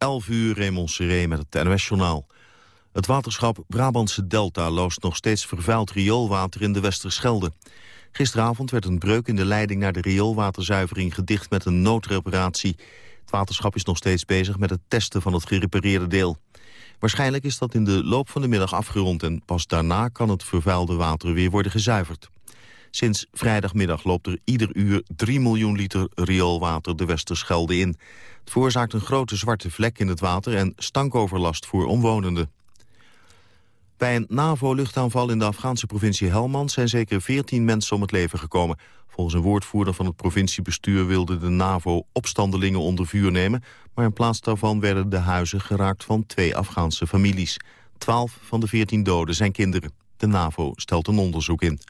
11 uur Raymond Seré met het NOS-journaal. Het waterschap Brabantse Delta loost nog steeds vervuild rioolwater in de Westerschelde. Gisteravond werd een breuk in de leiding naar de rioolwaterzuivering gedicht met een noodreparatie. Het waterschap is nog steeds bezig met het testen van het gerepareerde deel. Waarschijnlijk is dat in de loop van de middag afgerond en pas daarna kan het vervuilde water weer worden gezuiverd. Sinds vrijdagmiddag loopt er ieder uur 3 miljoen liter rioolwater de Westerschelde in. Het veroorzaakt een grote zwarte vlek in het water en stankoverlast voor omwonenden. Bij een NAVO-luchtaanval in de Afghaanse provincie Helmand... zijn zeker 14 mensen om het leven gekomen. Volgens een woordvoerder van het provinciebestuur... wilde de NAVO opstandelingen onder vuur nemen... maar in plaats daarvan werden de huizen geraakt van twee Afghaanse families. Twaalf van de 14 doden zijn kinderen. De NAVO stelt een onderzoek in.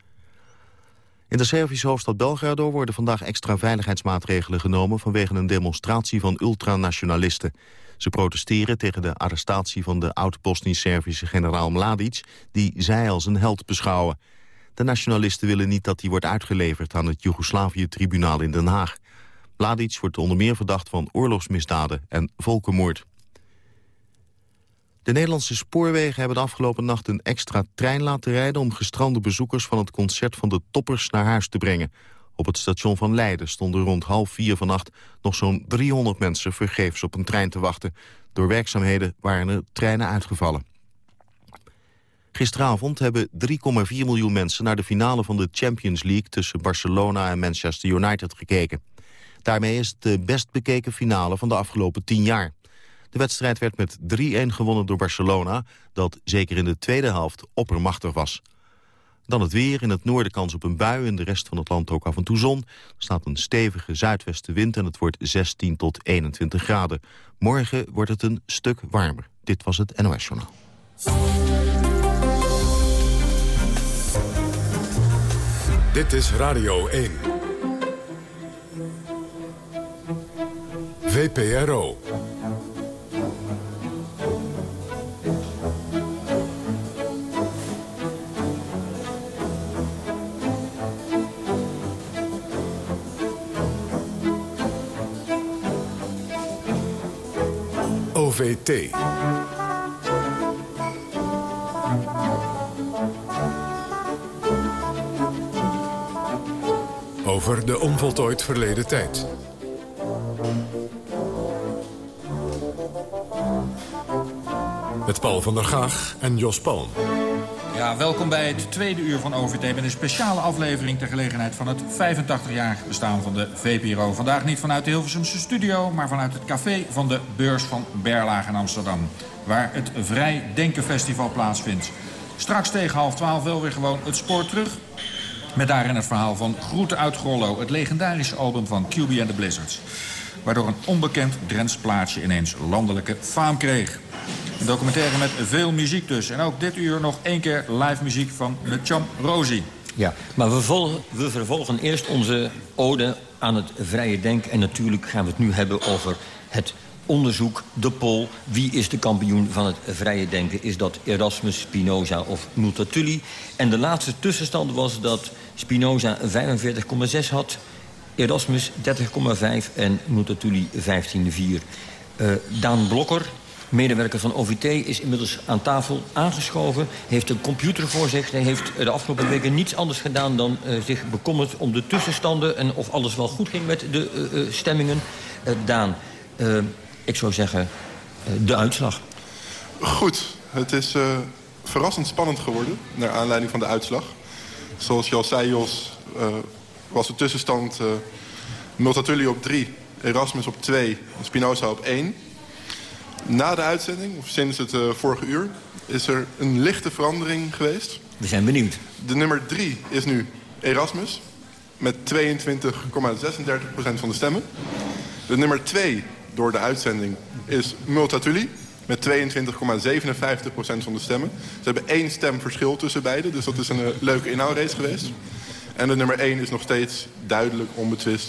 In de Servische hoofdstad Belgrado worden vandaag extra veiligheidsmaatregelen genomen... vanwege een demonstratie van ultranationalisten. Ze protesteren tegen de arrestatie van de oud-Bosnisch-Servische generaal Mladic... die zij als een held beschouwen. De nationalisten willen niet dat hij wordt uitgeleverd aan het Joegoslavië-tribunaal in Den Haag. Mladic wordt onder meer verdacht van oorlogsmisdaden en volkenmoord. De Nederlandse spoorwegen hebben de afgelopen nacht een extra trein laten rijden... om gestrande bezoekers van het concert van de toppers naar huis te brengen. Op het station van Leiden stonden rond half vier vannacht... nog zo'n 300 mensen vergeefs op een trein te wachten. Door werkzaamheden waren er treinen uitgevallen. Gisteravond hebben 3,4 miljoen mensen naar de finale van de Champions League... tussen Barcelona en Manchester United gekeken. Daarmee is het de best bekeken finale van de afgelopen 10 jaar. De wedstrijd werd met 3-1 gewonnen door Barcelona... dat zeker in de tweede helft oppermachtig was. Dan het weer, in het noorden kans op een bui... in de rest van het land ook af en toe zon. Er staat een stevige zuidwestenwind en het wordt 16 tot 21 graden. Morgen wordt het een stuk warmer. Dit was het NOS Journaal. Dit is Radio 1. VPRO. Over de onvoltooid verleden tijd. Met Paul van der Gaag en Jos Palm. Ja, welkom bij het tweede uur van OVT met een speciale aflevering ter gelegenheid van het 85-jarig bestaan van de VPRO. Vandaag niet vanuit de Hilversumse studio, maar vanuit het café van de beurs van Berlage in Amsterdam. Waar het Vrij Denken Festival plaatsvindt. Straks tegen half twaalf wel weer gewoon het spoor terug. Met daarin het verhaal van Groeten uit Grollo, het legendarische album van QB and the Blizzards. Waardoor een onbekend Drents plaatsje ineens landelijke faam kreeg. Een documentaire met veel muziek dus. En ook dit uur nog één keer live muziek van de Cham Rosie. Ja, maar we, volgen, we vervolgen eerst onze ode aan het vrije denken. En natuurlijk gaan we het nu hebben over het onderzoek, de poll. Wie is de kampioen van het vrije denken? Is dat Erasmus, Spinoza of Multatuli? En de laatste tussenstand was dat Spinoza 45,6 had... Erasmus 30,5 en Multatuli 15,4. Uh, Daan Blokker, medewerker van OVT, is inmiddels aan tafel aangeschoven. Heeft een computer voor zich. Hij heeft de afgelopen weken niets anders gedaan dan uh, zich bekommerd om de tussenstanden... en of alles wel goed ging met de uh, stemmingen. Daan, ik zou zeggen, de uitslag. Goed, het is verrassend spannend geworden... naar aanleiding van de uitslag. Zoals je al zei, Jos, was de tussenstand... Multatuli op 3, Erasmus op 2 en Spinoza op 1... Na de uitzending, of sinds het uh, vorige uur, is er een lichte verandering geweest. We zijn benieuwd. De nummer 3 is nu Erasmus, met 22,36% van de stemmen. De nummer 2 door de uitzending is Multatuli, met 22,57% van de stemmen. Ze hebben één stem verschil tussen beiden, dus dat is een uh, leuke inhoudrace geweest. En de nummer 1 is nog steeds duidelijk onbetwist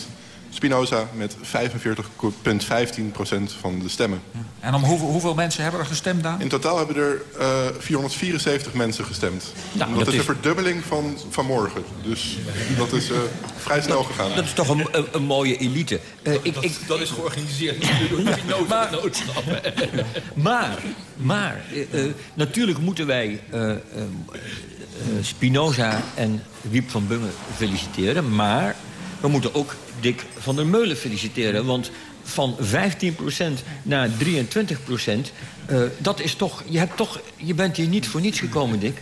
Spinoza met 45,15% van de stemmen. En om hoeveel, hoeveel mensen hebben er gestemd, Daan? In totaal hebben er uh, 474 mensen gestemd. Dat, dat is een verdubbeling van vanmorgen. Dus dat is uh, vrij snel gegaan. Dat is toch een, een, een mooie elite. Eh, ik, ik, Dat is georganiseerd door de Spinoza-genootschap. Maar, maar eh, eh, natuurlijk moeten wij eh, eh, eh, Spinoza en Wiep van Bungen feliciteren. Maar we moeten ook Dick van der Meulen feliciteren. Want van 15% naar 23%, eh, dat is toch je, hebt toch... je bent hier niet voor niets gekomen, Dick.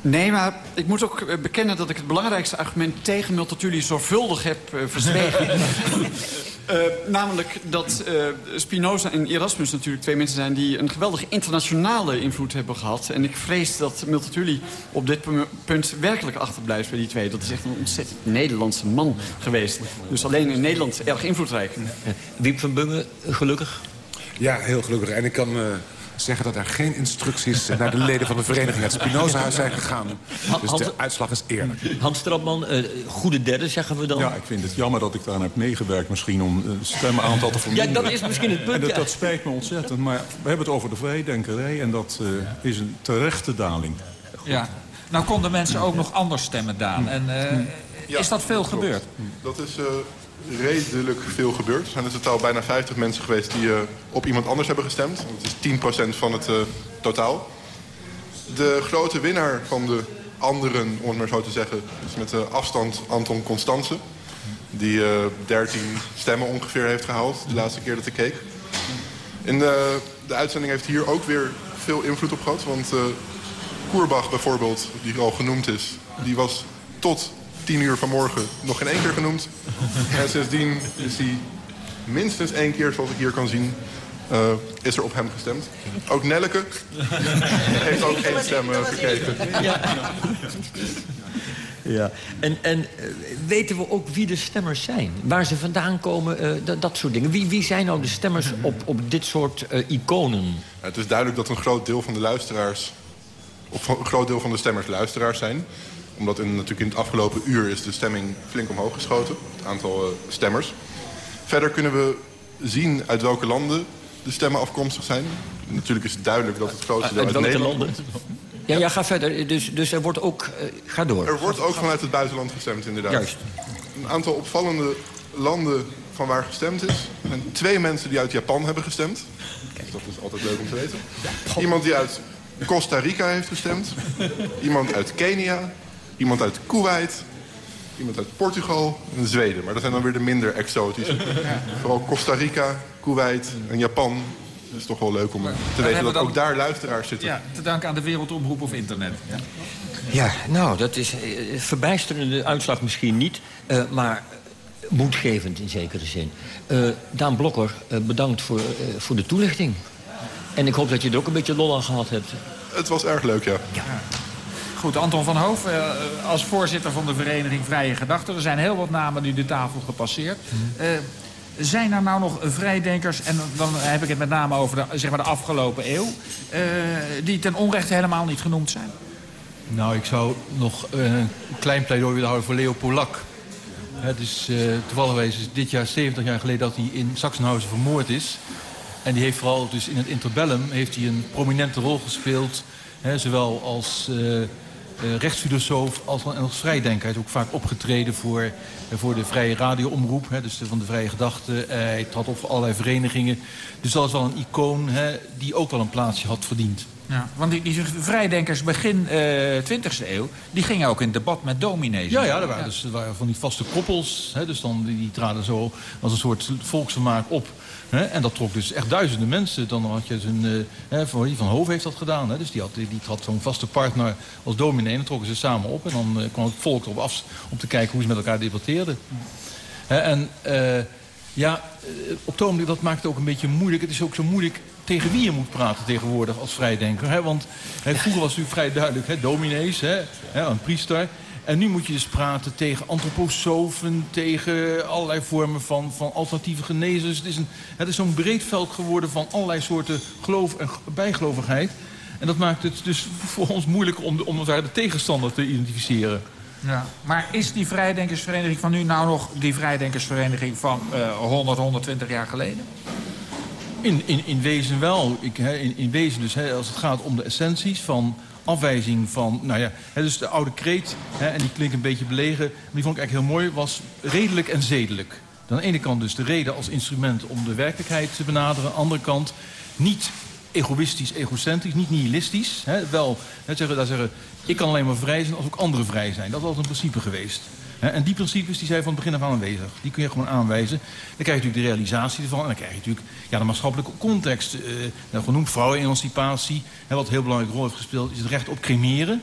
Nee, maar ik moet ook eh, bekennen dat ik het belangrijkste argument tegen Multatuli zorgvuldig heb verzwegen. Eh, namelijk dat eh, Spinoza en Erasmus natuurlijk twee mensen zijn... die een geweldige internationale invloed hebben gehad. En ik vrees dat Multatuli op dit pu- punt werkelijk achterblijft bij die twee. Dat is echt een ontzettend Nederlandse man geweest. Dus alleen in Nederland erg invloedrijk. Wiep van Bungen, gelukkig. Ja, heel gelukkig. En ik kan eh, zeggen dat er geen instructies naar de leden van de vereniging het Spinoza-huis zijn gegaan. Dus de uitslag is eerlijk. Hans Strapman, eh, goede derde, zeggen we dan. Ja, ik vind het jammer dat ik daar heb meegewerkt misschien om het stemmenaantal te verminderen. Ja, dat is misschien het punt, En dat, ja. dat spijt me ontzettend. Maar we hebben het over de vrijdenkerij en dat eh, is een terechte daling. Ja. Nou konden mensen ook nog anders stemmen, Daan. En eh, Ja, is dat veel gebeurd? Dat is eh, redelijk veel gebeurd. Er zijn in totaal bijna 50 mensen geweest die eh, op iemand anders hebben gestemd. Dat is 10% van het eh, totaal. De grote winnaar van de anderen, om het maar zo te zeggen... is met de afstand Anton Constance. Die eh 13 stemmen ongeveer heeft gehaald de laatste keer dat ik keek. In de, de uitzending heeft hier ook weer veel invloed op gehad. Want eh Koerbach bijvoorbeeld, die al genoemd is... die was tot 10 uur vanmorgen nog geen één keer genoemd. En sindsdien is hij minstens één keer, zoals ik hier kan zien... eh, is er op hem gestemd. Ook Nelleke heeft ook één stem eh, gekregen. Ja. En, en eh, weten we ook wie de stemmers zijn? Waar ze vandaan komen, dat, soort dingen. Wie, wie zijn nou de stemmers op, op dit soort iconen? Ja, het is duidelijk dat een groot deel van de luisteraars... of een groot deel van de stemmers luisteraars zijn. Omdat in, natuurlijk in het afgelopen uur is de stemming flink omhoog geschoten. Het aantal eh, stemmers. Verder kunnen we zien uit welke landen de stemmen afkomstig zijn. Natuurlijk is het duidelijk dat het grootste deel Uit uit, welke Nederland landen? Ja, ja, ga verder. Dus, dus er wordt ook... eh, ga door. Er wordt ook vanuit het buitenland gestemd, inderdaad. Juist. Een aantal opvallende landen van waar gestemd is. Er zijn twee mensen die uit Japan hebben gestemd. Dus dat is altijd leuk om te weten. Iemand die uit Costa Rica heeft gestemd. Iemand uit Kenia. Iemand uit Kuwait. Iemand uit Portugal en Zweden. Maar dat zijn dan weer de minder exotische. Vooral Costa Rica, Kuwait en Japan. Het is toch wel leuk om te weten dat dan- ook daar luisteraars zitten. Ja, te danken aan de Wereldomroep of internet. Ja. Ja, nou, dat is eh, verbijsterende uitslag misschien niet, eh, maar moedgevend in zekere zin. Eh, Daan Blokker, bedankt voor, eh, voor de toelichting. En ik hoop dat je er ook een beetje lol aan gehad hebt. Het was erg leuk, ja. Goed, Anton van Hoof, eh, als voorzitter van de vereniging Vrije Gedachten. Er zijn heel wat namen nu de tafel gepasseerd. Eh, zijn er nou nog vrijdenkers, en dan heb ik het met name over de, zeg maar de afgelopen eeuw... eh, die ten onrechte helemaal niet genoemd zijn? Nou, ik zou nog een klein pleidooi willen houden voor Leo Polak. Het is eh toevallig is dit jaar 70 jaar geleden dat hij in Sachsenhausen vermoord is. En die heeft vooral dus in het interbellum heeft hij een prominente rol gespeeld. Hè, zowel als rechtsfilosoof als, en als vrijdenker. Hij is ook vaak opgetreden voor, eh, voor de vrije radioomroep. Hè, dus de- van de vrije gedachten. Eh, hij trad op voor allerlei verenigingen. Dus dat is wel een icoon hè, die ook wel een plaatsje had verdiend. Ja, want die, die vrijdenkers begin eh 20e eeuw... die gingen ook in debat met dominees. Ja, ja, er waren, Dus, er waren van die vaste koppels. Hè, dus dan, die, die traden zo als een soort volksvermaak op. En dat trok dus echt duizenden mensen. Dan had je zo'n... eh, hè, van, van Hoof heeft dat gedaan. Dus die, had, die, trad zo'n vaste partner als dominee. En dan trokken ze samen op. En dan eh, kwam het volk erop af om te kijken hoe ze met elkaar debatteerden. En eh, ja, eh, op het ogenblik, dat maakt het ook een beetje moeilijk. Het is ook zo moeilijk tegen wie je moet praten tegenwoordig als vrijdenker. Hè? Want hè, vroeger was het vrij duidelijk, hè, dominees, hè, een priester. En nu moet je dus praten tegen antroposofen, tegen allerlei vormen van, van alternatieve genezers. Het is, een, het is zo'n breed veld geworden van allerlei soorten geloof en bijgelovigheid. En dat maakt het dus voor ons moeilijk om, om daar de tegenstander te identificeren. Ja. Maar is die vrijdenkersvereniging van nu nou nog die vrijdenkersvereniging van uh, 100, 120 jaar geleden? In, in, in wezen wel. Ik, in, in wezen dus, als het gaat om de essenties van afwijzing van... Nou ja, dus de oude kreet, hè, en die klinkt een beetje belegen... maar die vond ik eigenlijk heel mooi, was redelijk en zedelijk. aan de ene kant dus de reden als instrument om de werkelijkheid te benaderen. Aan de andere kant niet egoïstisch, egocentrisch, niet nihilistisch. Hè, wel, hè, zeggen, daar zeggen, ik kan alleen maar vrij zijn als ook anderen vrij zijn. Dat altijd een principe geweest. En die principes die zijn van het begin af aan aanwezig. Die kun je gewoon aanwijzen. Dan krijg je natuurlijk de realisatie ervan. En dan krijg je natuurlijk ja, de maatschappelijke context. Uh, genoemd vrouwenemancipatie. En wat een heel belangrijke rol heeft gespeeld is het recht op cremeren.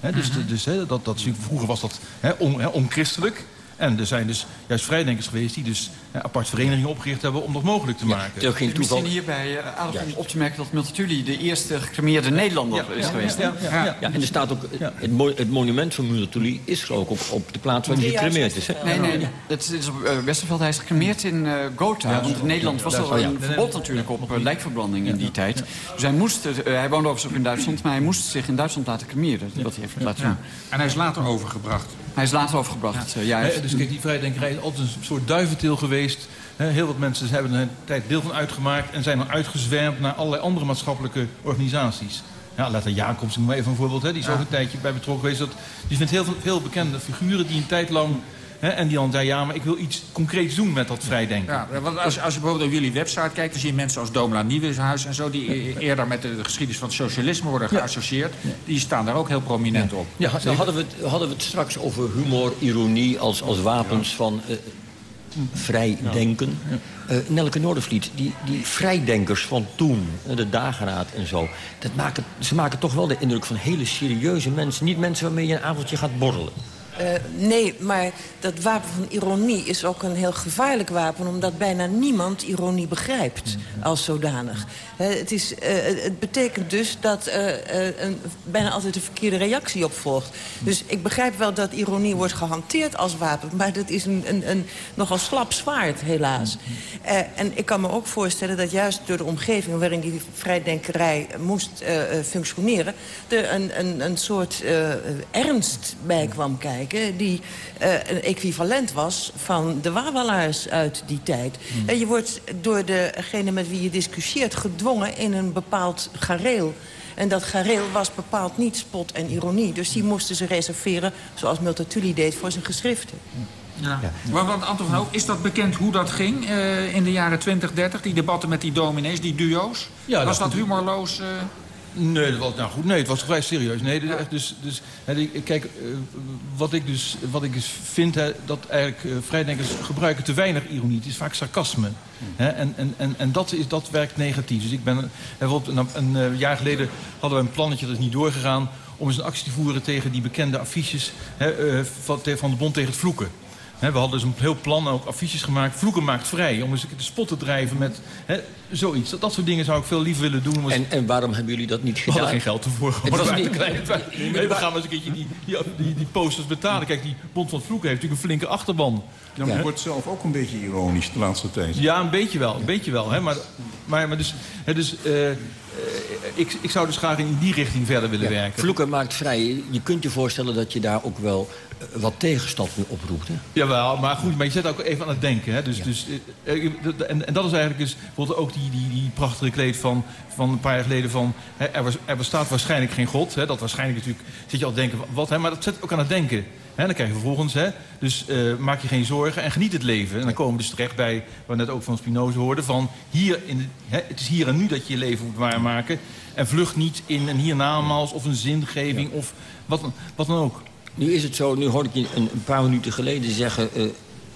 dus mhm. dus dat, dat, vroeger was dat on, onchristelijk. En er zijn dus juist vrijdenkers geweest die dus ja, apart verenigingen opgericht hebben om dat mogelijk te maken. Ja, geen toeval. Misschien hierbij uh, aardig om op te merken dat Multatuli de eerste gecremeerde Nederlander is geweest. Ja, ja, en er staat ook, het, het monument van Multatuli is ook op, op de plaats waar hij gecremeerd is. Hè? Nee, nee, het is op uh, Westerveld. Hij is gecremeerd in uh, Gotha. want in Nederland was er een verbod natuurlijk op lijkverbranding in die tijd. Dus hij moest, hij woonde overigens ook in Duitsland, maar hij moest zich in Duitsland laten cremeren. Wat hij heeft laten doen. En hij is later overgebracht. Hij is later overgebracht, ja. dus kijk, die vrijdenkerij is altijd een soort duiventil geweest. heel wat mensen hebben er een tijd deel van uitgemaakt... en zijn dan uitgezwermd naar allerlei andere maatschappelijke organisaties. Ja, Letta Jacobs, maar even een voorbeeld. Hè, die is ook een tijdje bij betrokken geweest. Dat, je vindt heel veel, veel bekende figuren die een tijd lang en die dan zei, ja, maar ik wil iets concreets doen met dat vrijdenken. Ja, want als, als je bijvoorbeeld op jullie website kijkt... dan zie je mensen als Domela Nieuwenhuis en zo... die e- eerder met de geschiedenis van het socialisme worden geassocieerd. Die staan daar ook heel prominent op. Ja, dan hadden we, het, hadden we het straks over humor, ironie als, als wapens van... Uh, vrijdenken. Uh, Nelke Noordervliet, die, die vrijdenkers van toen, de dageraad en zo... Dat maken, ze maken toch wel de indruk van hele serieuze mensen. Niet mensen waarmee je een avondje gaat borrelen. Uh, nee, maar dat wapen van ironie is ook een heel gevaarlijk wapen... omdat bijna niemand ironie begrijpt als zodanig. Uh, het, is, uh, het betekent dus dat een, bijna altijd een verkeerde reactie op volgt. Dus ik begrijp wel dat ironie wordt gehanteerd als wapen... maar dat is een, een, een nogal slap zwaard, helaas. en ik kan me ook voorstellen dat juist door de omgeving... waarin die vrijdenkerij moest functioneren... er een, een, een soort ernst bij kwam kijken die uh, een equivalent was van de wawelaars uit die tijd. Hmm. En je wordt door degene met wie je discussieert gedwongen in een bepaald gareel. En dat gareel was bepaald niet spot en ironie. Dus die moesten ze reserveren, zoals Multatuli deed, voor zijn geschriften. Ja. ja. Maar want Anton van is dat bekend hoe dat ging uh, in de jaren 20, 30? Die debatten met die dominees, die duo's? Ja, was dat, dat humorloos? Uh... Nee, dat was, nou goed, nee, het was vrij serieus. Nee, dus, dus, kijk, eh, wat ik dus, wat ik dus vind, hè, dat eigenlijk uh, vrijdenkers gebruiken te weinig ironie. Het is vaak sarcasme. Hè, en, en, en, en dat, is, dat werkt negatief. Dus ik ben, bijvoorbeeld een, een, een jaar geleden hadden we een plannetje, dat is niet doorgegaan... om eens een actie te voeren tegen die bekende affiches hè, van, van de Bond tegen het vloeken we hadden dus een heel plan, ook affiches gemaakt. Vloeken maakt vrij, om eens de spot te drijven met zoiets. Dat, dat soort dingen zou ik veel liever willen doen. En, en waarom hebben jullie dat niet gedaan? We hadden geen geld ervoor. Het was niet... nee, dan gaan we eens een keertje die, die, die, die, posters betalen. Kijk, die Bond van Vloeken heeft natuurlijk een flinke achterban. Ja, maar wordt zelf ook een beetje ironisch de laatste tijd. Ja, een beetje wel. Een beetje wel. Hè, maar, maar, maar dus... Hè, dus uh, ik, ik zou dus graag in die richting verder willen werken. Vloeken maakt vrij. Je kunt je voorstellen dat je daar ook wel eh, wat tegenstand oproept. Hè? Jawel, maar goed, maar je zet ook even aan het denken. Hè? Dus, dus, eh, en, en dat is eigenlijk dus, bijvoorbeeld ook die, die, die prachtige kleed van, van een paar jaar geleden van... Hè, er, was, er bestaat waarschijnlijk geen God. Hè? Dat waarschijnlijk natuurlijk zit je al te denken, wat, hè? maar dat zet ook aan het denken. Hè? Dan krijg je vervolgens, hè? dus uh, maak je geen zorgen en geniet het leven. En dan komen we dus terecht bij, wat we net ook van Spinoza hoorden... van hier in de, hè, het is hier en nu dat je je leven moet waarmaken... en vlucht niet in een hiernamaals of een zingeving of wat, wat dan ook. Nu is het zo, nu hoorde ik je een, een paar minuten geleden zeggen... Uh,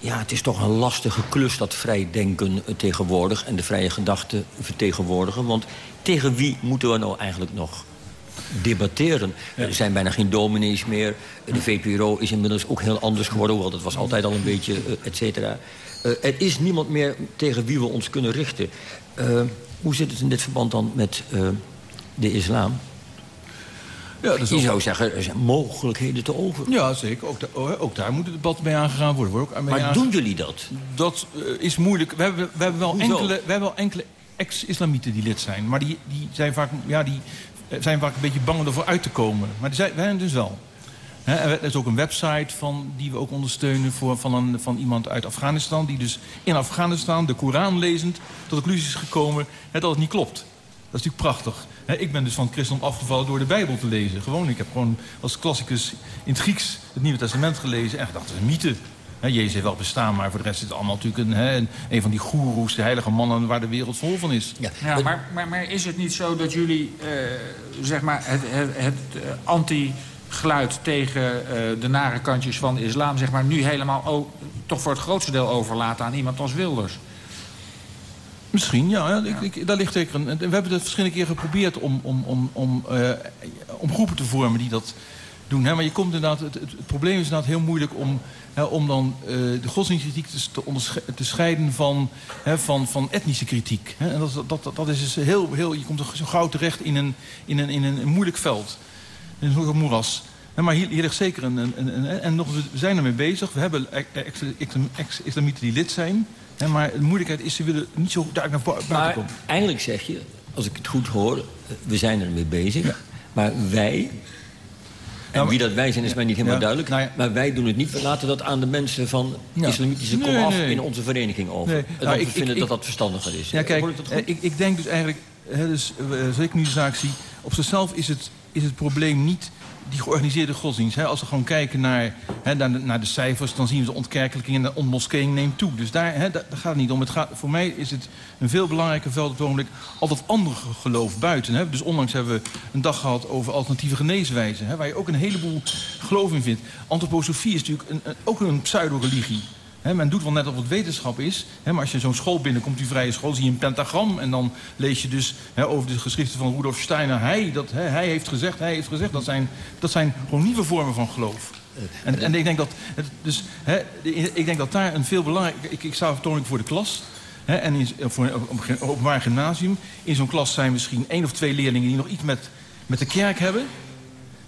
ja, het is toch een lastige klus, dat vrij denken tegenwoordig... en de vrije gedachten vertegenwoordigen. Want tegen wie moeten we nou eigenlijk nog debatteren? Er zijn bijna geen dominees meer. De VPRO is inmiddels ook heel anders geworden... hoewel dat was altijd al een beetje, uh, et cetera. er is niemand meer tegen wie we ons kunnen richten. hoe zit het in dit verband dan met de islam? Ja, Je zou zeggen, er zijn mogelijkheden te over. Ja, zeker. Ook, ook daar moet het debat mee aangegaan worden. Ook maar doen jullie dat? Dat uh, is moeilijk. We hebben, we hebben wel enkele, we hebben wel enkele ex-islamieten die lid zijn. Maar die, die, zijn vaak, ja, die eh, zijn vaak een beetje bang om ervoor uit te komen. Maar die zijn, wij dus wel. Er is ook een website van, die we ook ondersteunen voor, van, een, van iemand uit Afghanistan... die dus in Afghanistan de Koran lezend tot de conclusie is gekomen hè, dat het niet klopt. Dat is natuurlijk prachtig. Hè, ik ben dus van het christendom afgevallen door de Bijbel te lezen. Gewoon, ik heb gewoon als klassicus in het Grieks het Nieuwe Testament gelezen... en gedacht, dat is een mythe. Hè, Jezus heeft wel bestaan, maar voor de rest is het allemaal natuurlijk een, hè, een, een van die goeroes, de heilige mannen waar de wereld vol van is. Ja, maar, maar, maar is het niet zo dat jullie eh, zeg maar het, het, het eh, anti-geluid tegen eh, de nare kantjes van de islam... Zeg maar, nu helemaal o- toch voor het grootste deel overlaten aan iemand als Wilders? Misschien, ja. ja, Ik, ik, daar ligt zeker een, we hebben het verschillende keren geprobeerd om, om, om, om, eh, om groepen te vormen die dat doen. Hè. Maar je komt inderdaad, het, het, het probleem is inderdaad heel moeilijk om, hè, om dan eh, de godsdienstkritiek te, te, scheiden van, hè, van, van etnische kritiek. Hè. En dat, dat, dat, dat is dus heel, heel, je komt toch zo gauw terecht in een, in een, in een, moeilijk veld. In een moeras. Maar hier, hier ligt zeker een... een, een, een- en nog, we zijn ermee bezig. We hebben ex- ex- ex- ex-islamieten die lid zijn. Maar de moeilijkheid is, ze willen niet zo duidelijk naar bu- buiten Maar komen. eigenlijk zeg je, als ik het goed hoor, we zijn ermee bezig. Maar wij, en wie dat wij zijn is mij niet helemaal Ja, duidelijk... nou ja. maar wij doen het niet, we laten dat aan de mensen van Ja. islamitische Nee, komaf nee. in onze vereniging over. Nou, ik- we vinden ik- dat dat verstandiger is. Ja, kijk, ik eh, ik, ik denk dus eigenlijk, hè, dus, eh, zoals ik nu de zaak zie... op zichzelf is het, is het probleem niet die georganiseerde godsdienst. Hè. Als we gewoon kijken naar, hè, naar, de, naar de cijfers... dan zien we de ontkerkelijking en de ontmoskeeing neemt toe. Dus daar, hè, gaat het niet om. Het gaat, voor mij is het een veel belangrijker veld op het ogenblik... al dat andere geloof buiten. Hè. Dus onlangs hebben we een dag gehad over alternatieve geneeswijzen... Hè, waar je ook een heleboel geloof in vindt. Antroposofie is natuurlijk een- ook een pseudo-religie... Men doet wel net of het wetenschap is. Maar als je zo'n school binnenkomt, die vrije school, zie je een pentagram. En dan lees je dus over de geschriften van Rudolf Steiner. Hij, dat, hij heeft gezegd, hij heeft gezegd. Dat zijn, dat zijn gewoon nieuwe vormen van geloof. En, en ik denk dat, dus, ik denk dat daar een veel belangrijk... Ik, ik sta vertoonlijk voor de klas. En in, voor op een openbaar gymnasium. In zo'n klas zijn misschien één of twee leerlingen... die nog iets met, met de kerk hebben.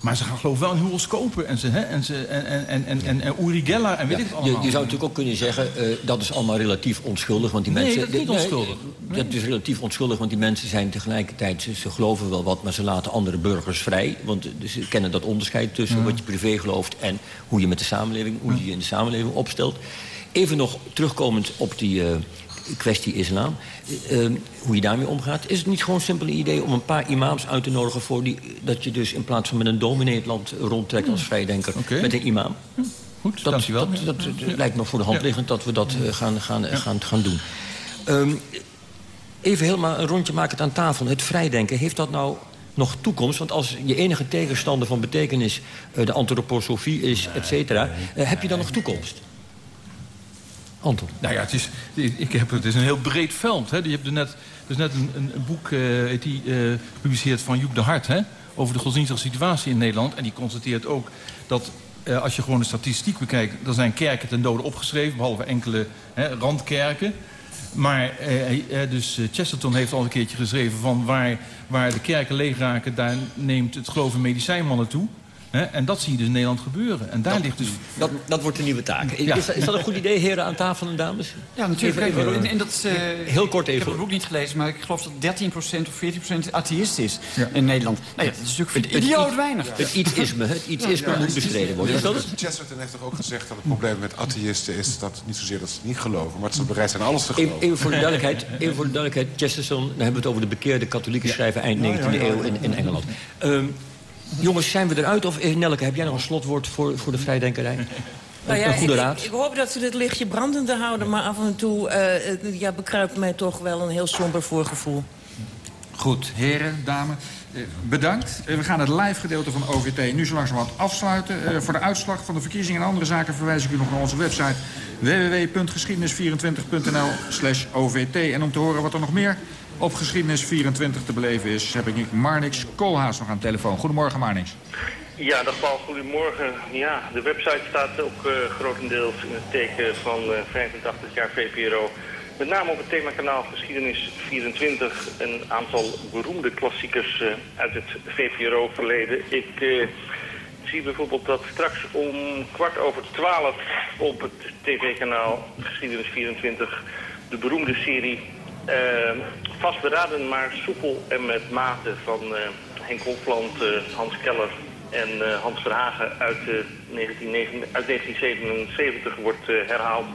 Maar ze gaan geloof ik wel een horoscopen en, ze, hè, en, ze, en, en, en, en, en, Uri Geller en weet ik het Je, allemaal. je zou natuurlijk ook kunnen zeggen, eh, dat is allemaal relatief onschuldig. Want die Nee, mensen, dat is niet nee, onschuldig. Dat is relatief onschuldig, want die mensen zijn tegelijkertijd... Ze, ze geloven wel wat, maar ze laten andere burgers vrij. Want eh, ze kennen dat onderscheid tussen wat je privé gelooft... en hoe je met de samenleving, hoe je je in de samenleving opstelt. Even nog terugkomend op die eh, kwestie islam. eh, eh, hoe je daarmee omgaat. Is het niet gewoon een simpel idee om een paar imams uit te nodigen... Voor die, dat je dus in plaats van met een dominee het land rondtrekt als vrijdenker... Oké. met een imam? Goed, Dat, dankjewel. dat, dat, dat lijkt me voor de hand liggend dat we dat eh, gaan, gaan, gaan, gaan doen. Ehm, even helemaal een rondje maken aan tafel. Het vrijdenken, heeft dat nou nog toekomst? Want als je enige tegenstander van betekenis eh, de antroposofie is, et cetera... heb je dan nog toekomst? Anton. Nou ja, het is, ik heb, het is een heel breed veld. Hè. Je hebt er net, er is net een, een, boek heet die, eh, gepubliceerd van Joep de Hart... Hè, over de godsdienstige situatie in Nederland. En die constateert ook dat eh, als je gewoon de statistiek bekijkt... dan zijn kerken ten dode opgeschreven, behalve enkele hè, randkerken. Maar dus Chesterton heeft al een keertje geschreven... van waar, waar de kerken leeg raken, daar neemt het geloof in medicijnmannen toe... Hè, en dat zie je dus in Nederland gebeuren. En daar ligt dus... Dat, dat wordt de nieuwe taak. Ja. Is, dat, is dat een goed idee, heren aan tafel en dames? Ja, natuurlijk. Even- even- en, en dat, eh, Heel kort Ik heb even. het boek niet gelezen, maar ik geloof dat 13% of 14% atheïst is Ja. in Nederland. Nou ja, dat is natuurlijk Het- het idioot iets- weinig. Het iets-isme, het iets-isme moet bestreden worden. Is dat het? Chesterton heeft toch ook gezegd dat het probleem met atheïsten is... dat niet zozeer dat ze het niet geloven, maar dat ze bereid zijn alles te Even, geloven. even voor de duidelijkheid, even voor de duidelijkheid. Chesterton, dan hebben we het over de bekeerde katholieke schrijver eind 19e eeuw in, in Engeland. Ehm, jongens, zijn we eruit? Of eh, Nelleke, heb jij nog een slotwoord voor, voor de vrijdenkerij? Nou ja, een goede ik, raad? Ik, ik hoop dat ze dit lichtje brandende houden... maar af en toe eh, ja, bekruipt mij toch wel een heel somber voorgevoel. Goed, heren, dames, eh, bedankt. We gaan het live gedeelte van OVT nu zo langzamerhand afsluiten. Eh, Voor de uitslag van de verkiezingen en andere zaken verwijs ik u nog naar onze website www.geschiedenis24.nl slash OVT. En om te horen wat er nog meer op Geschiedenis24 te beleven is... heb ik Marnix Koolhaas nog aan de telefoon. Goedemorgen, Marnix. Ja, dag Paul, goedemorgen. Ja, de website staat ook eh, grotendeels in het teken van eh 85 jaar VPRO. Met name op het themakanaal Geschiedenis 24. Een aantal beroemde klassiekers eh, uit het VPRO-verleden. Ik zie bijvoorbeeld dat straks om kwart over twaalf op het tv-kanaal Geschiedenis 24... de beroemde serie Vastberaden maar soepel en met mate van eh, Henk Hofland, eh, Hans Keller en Hans Verhagen uit, 19, uit 1977 wordt herhaald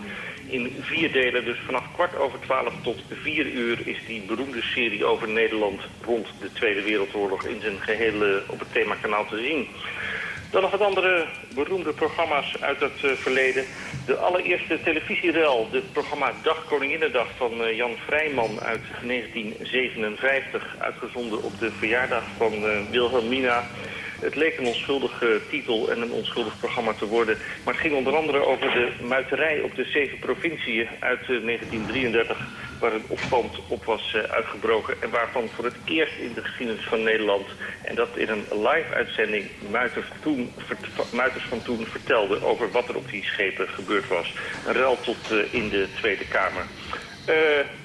in vier delen. Dus vanaf kwart over twaalf tot vier uur is die beroemde serie over Nederland rond de Tweede Wereldoorlog in zijn gehele op het themakanaal te zien. Dan nog wat andere beroemde programma's uit het uh, verleden. De allereerste televisierel, het programma Dag Koninginnedag van uh, Jan Vrijman uit 1957. Uitgezonden op de verjaardag van uh, Wilhelmina. Het leek een onschuldige titel en een onschuldig programma te worden. Maar het ging onder andere over de muiterij op de zeven provinciën uit 1933... Eh, waar een opstand op was eh, uitgebroken... en waarvan voor het eerst in de geschiedenis van Nederland... en dat in een live-uitzending muiters, muiters van toen vertelden... over wat er op die schepen gebeurd was. Een rel tot uh, in de Tweede Kamer. Uh,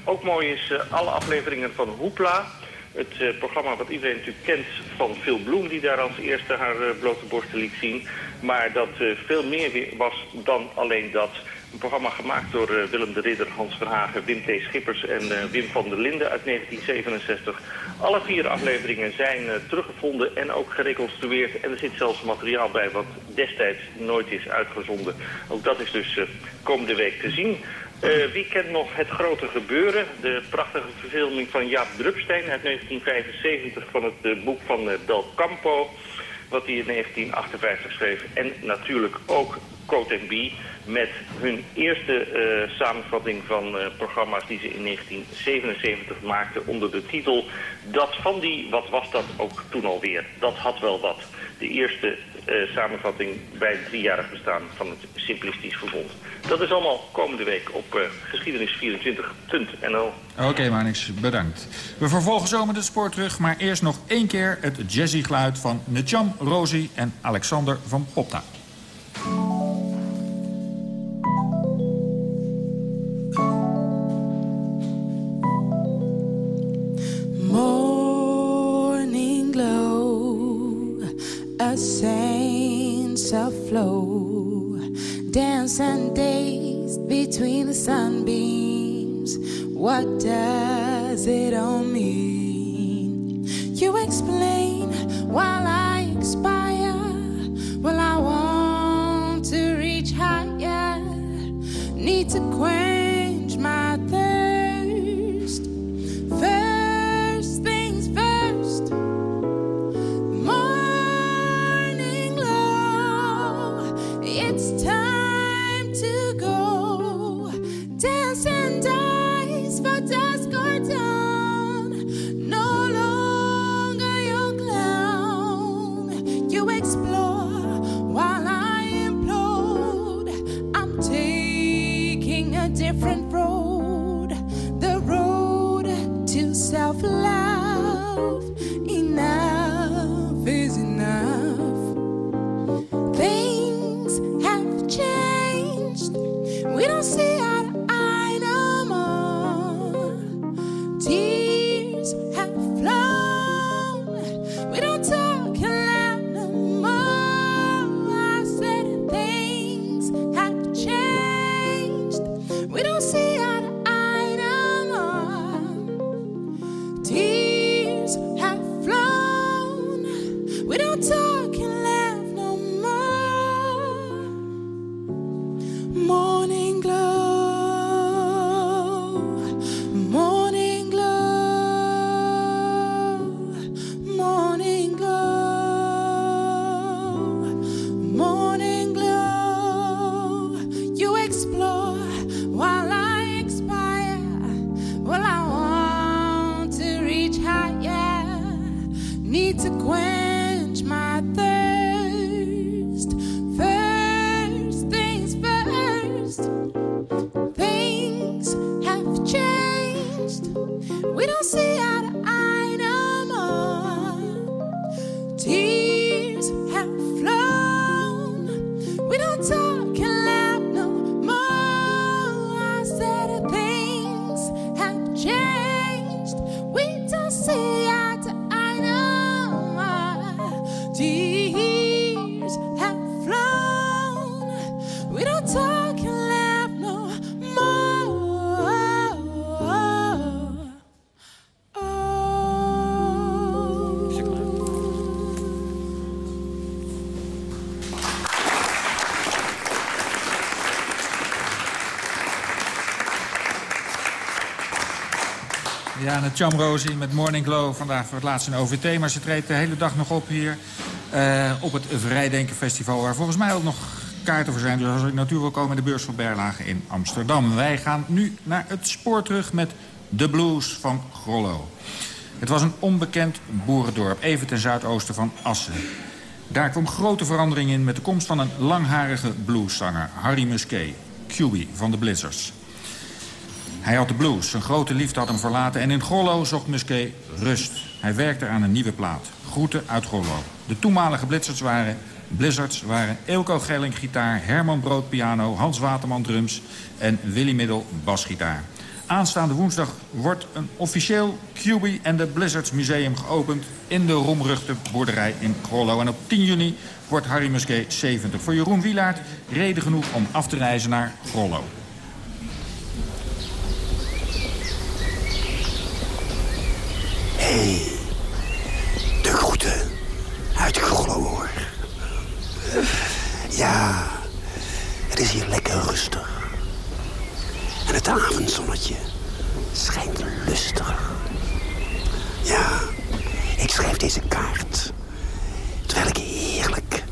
ook mooi is alle afleveringen van Hoepla... Het uh, programma wat iedereen natuurlijk kent van Phil Bloem... die daar als eerste haar uh, blote borsten liet zien. Maar dat uh, veel meer was dan alleen dat. Een programma gemaakt door Willem de Ridder, Hans Verhagen, Wim T. Schippers en Wim van der Linden uit 1967. Alle vier afleveringen zijn teruggevonden en ook gereconstrueerd. En er zit zelfs materiaal bij wat destijds nooit is uitgezonden. Ook dat is dus komende week te zien. Uh, wie kent nog Het Grote Gebeuren? De prachtige verfilming van Jaap Drupstein uit 1975 van het uh, boek van uh, Campo. Wat hij in 1958 schreef. En natuurlijk ook Code B met hun eerste samenvatting van programma's die ze in 1977 maakten onder de titel Dat van die, wat was dat ook toen alweer? Dat had wel wat. De eerste samenvatting bij het driejarig bestaan van het Simplistisch Verbond. Dat is allemaal komende week op uh, geschiedenis24.nl. Oké, okay, Marnix, bedankt. We vervolgen zomer de spoor terug, maar eerst nog één keer het jazzy geluid van Netjam, Rosie en Alexander van Popta. Morning glow, a sense of flow. dance and days between the sunbeams. What does it all mean? You explain while I expire. Well, I want to reach higher, need to quench my thirst. Ja, en Cham Rosie met Morning Glow. Vandaag voor het laatst in OVT. Maar ze treedt de hele dag nog op hier. eh, op het Vrijdenken Festival. Waar volgens mij ook nog kaarten voor zijn. Dus als ik naartoe wil komen in de beurs van Berlage in Amsterdam. Wij gaan nu naar het spoor terug met de blues van Grollo. Het was een onbekend boerendorp, even ten zuidoosten van Assen. Daar kwam grote verandering in met de komst van een langharige blueszanger, Harry Musquet, QB van de Blizzards. Hij had de blues, zijn grote liefde had hem verlaten... en in Grollo zocht Musquet rust. Hij werkte aan een nieuwe plaat, Groeten uit Grollo. De toenmalige Blizzards waren, Blizzards waren Eelco Gelling gitaar... Herman Brood piano, Hans Waterman drums en Willy Middel basgitaar. Aanstaande woensdag wordt een officieel QB en de Blizzards Museum geopend... in de roemruchte boerderij in Grollo. En op 10 juni wordt Harry Musquet 70. Voor Jeroen Wielaert reden genoeg om af te reizen naar Grollo. De groeten uit Grollo. Ja, het is hier lekker rustig. En het avondzonnetje schijnt lustig. Ja, ik schrijf deze kaart terwijl ik heerlijk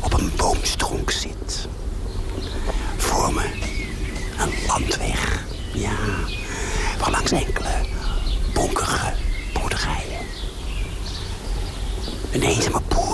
op een boomstronk zit. Voor me een landweg, ja, waar langs enkele bonkige Een eenzame boer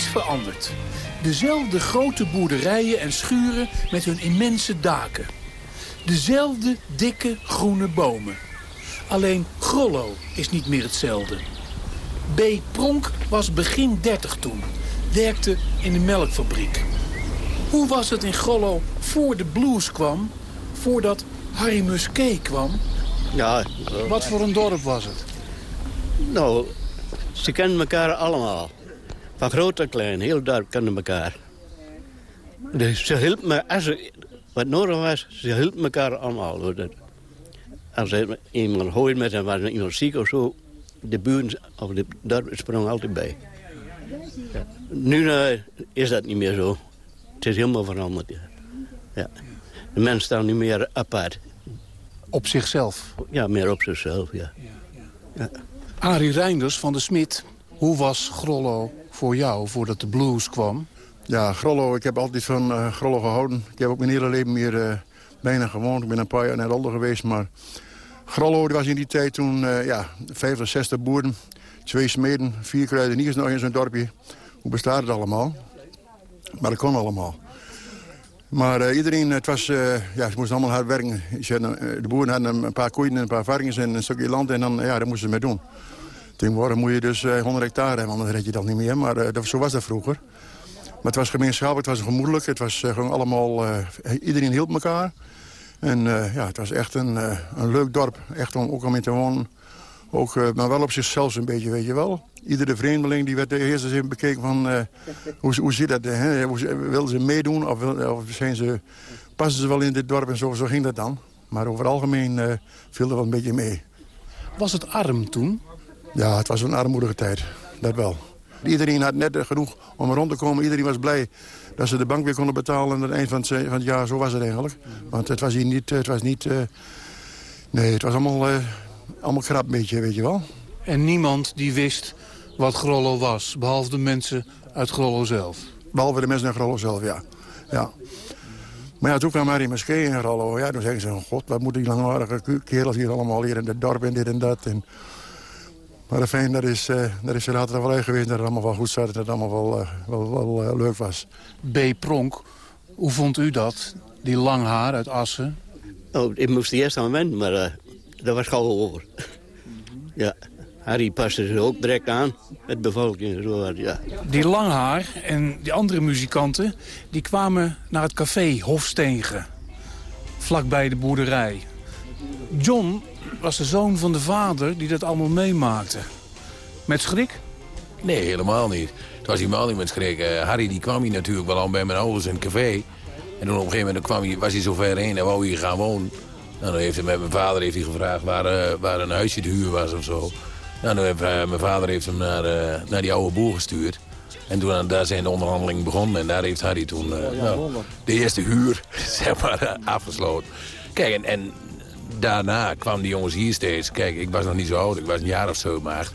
niets veranderd. Dezelfde grote boerderijen en schuren met hun immense daken. Dezelfde dikke groene bomen. Alleen Grollo is niet meer hetzelfde. B. Pronk was begin 30 toen. Werkte in de melkfabriek. Hoe was het in Grollo voor de blues kwam? Voordat Harry Musquet kwam? Ja. Wat voor een dorp was het? Nou, ze kennen elkaar allemaal. Van groot tot klein, heel dorp kennen elkaar. Dus ze hielpen me, als wat nodig was, ze hielpen elkaar allemaal. hoor. Als er iemand hoorde met en was iemand ziek of zo, de buren of de dorp sprongen altijd bij. Ja. Nu eh, is dat niet meer zo. Het is helemaal veranderd. Ja. Ja. De mensen staan nu meer apart. Op zichzelf? Ja, meer op zichzelf, ja. Arie Reinders van de Smit. Hoe was Grollo voor jou voordat de blues kwam? Ja, Grollo, ik heb altijd van eh, Grollo gehouden. Ik heb ook mijn hele leven hier eh, bijna gewoond. Ik ben een paar jaar naar Rolde geweest, maar... Grollo was in die tijd toen, eh, ja, 50, 60 boeren. Twee smeden, vier kruideniers nog in zo'n dorpje. Hoe bestaat het allemaal? Maar dat kon allemaal. Maar iedereen, het was, ja, ze moesten allemaal hard werken. De boeren hadden een paar koeien en een paar varkens en een stukje land. En dan, ja, daar moesten ze mee doen. Tegenwoordig moet je dus eh, 100 hectare hebben, anders red je dat niet meer. Maar eh, zo was dat vroeger. Maar het was gemeenschappelijk, het was gemoedelijk. Het was eh, gewoon allemaal, eh, iedereen hielp elkaar. En eh, ja, het was echt een, eh, een leuk dorp. Echt om ook om in te wonen. Ook, eh, maar wel op zichzelf een beetje, weet je wel. Iedere vreemdeling die werd eerst eens even bekeken van... eh, hoe, hoe zit dat? Hè? Wilden ze meedoen of, of zijn ze, passen ze wel in dit dorp? En zo, ging dat dan. Maar over algemeen eh, viel er wel een beetje mee. Was het arm toen? Ja, het was een armoedige tijd. Dat wel. Iedereen had net genoeg om rond te komen. Iedereen was blij dat ze de bank weer konden betalen aan het eind van het, van het jaar. Zo was het eigenlijk. Want het was hier niet... Het was niet eh, nee, het was allemaal, eh, allemaal krap een beetje, weet je wel. En niemand die wist wat Grollo was, behalve de mensen uit Grollo zelf. Behalve de mensen in Grollo zelf, ja. ja. Maar ja, toen kwam Harry Muskee in Grollo. Ja, toen zeggen ze, oh god, wat moeten die langharige ke- kerels hier allemaal hier in het dorp en dit en dat. En... Maar fijn, dat is, eh dat is er later wel uit geweest dat het allemaal wel goed zat. Dat het allemaal wel, eh, wel, wel eh, leuk was. B. Pronk, hoe vond u dat? Die lang haar uit Assen. Oh, ik moest eerst aan wennen, maar eh, dat was gauw over. ja, Harry paste zich ook direct aan. Het bevolking en zo. Ja. Die lang haar en die andere muzikanten... die kwamen naar het café Hofstegen. vlakbij de boerderij. John was de zoon van de vader die dat allemaal meemaakte. Met schrik? Nee, helemaal niet. Het was helemaal niet met schrik. Eh, Harry die kwam hier natuurlijk wel aan bij mijn ouders in het café. En toen op een gegeven moment kwam hij, was hij zo ver heen en wou hier gaan wonen. Nou, dan heeft hij met mijn vader heeft hij gevraagd waar, eh, waar een huisje te huur was of zo. Nou, dan heeft, eh, mijn vader heeft hem naar, eh, naar die oude boer gestuurd. En toen, daar zijn de onderhandelingen begonnen. En daar heeft Harry toen eh, nou, de eerste huur zeg maar, afgesloten. Kijk, en, en daarna kwamen die jongens hier steeds. Kijk, ik was nog niet zo oud. Ik was een jaar of zo maar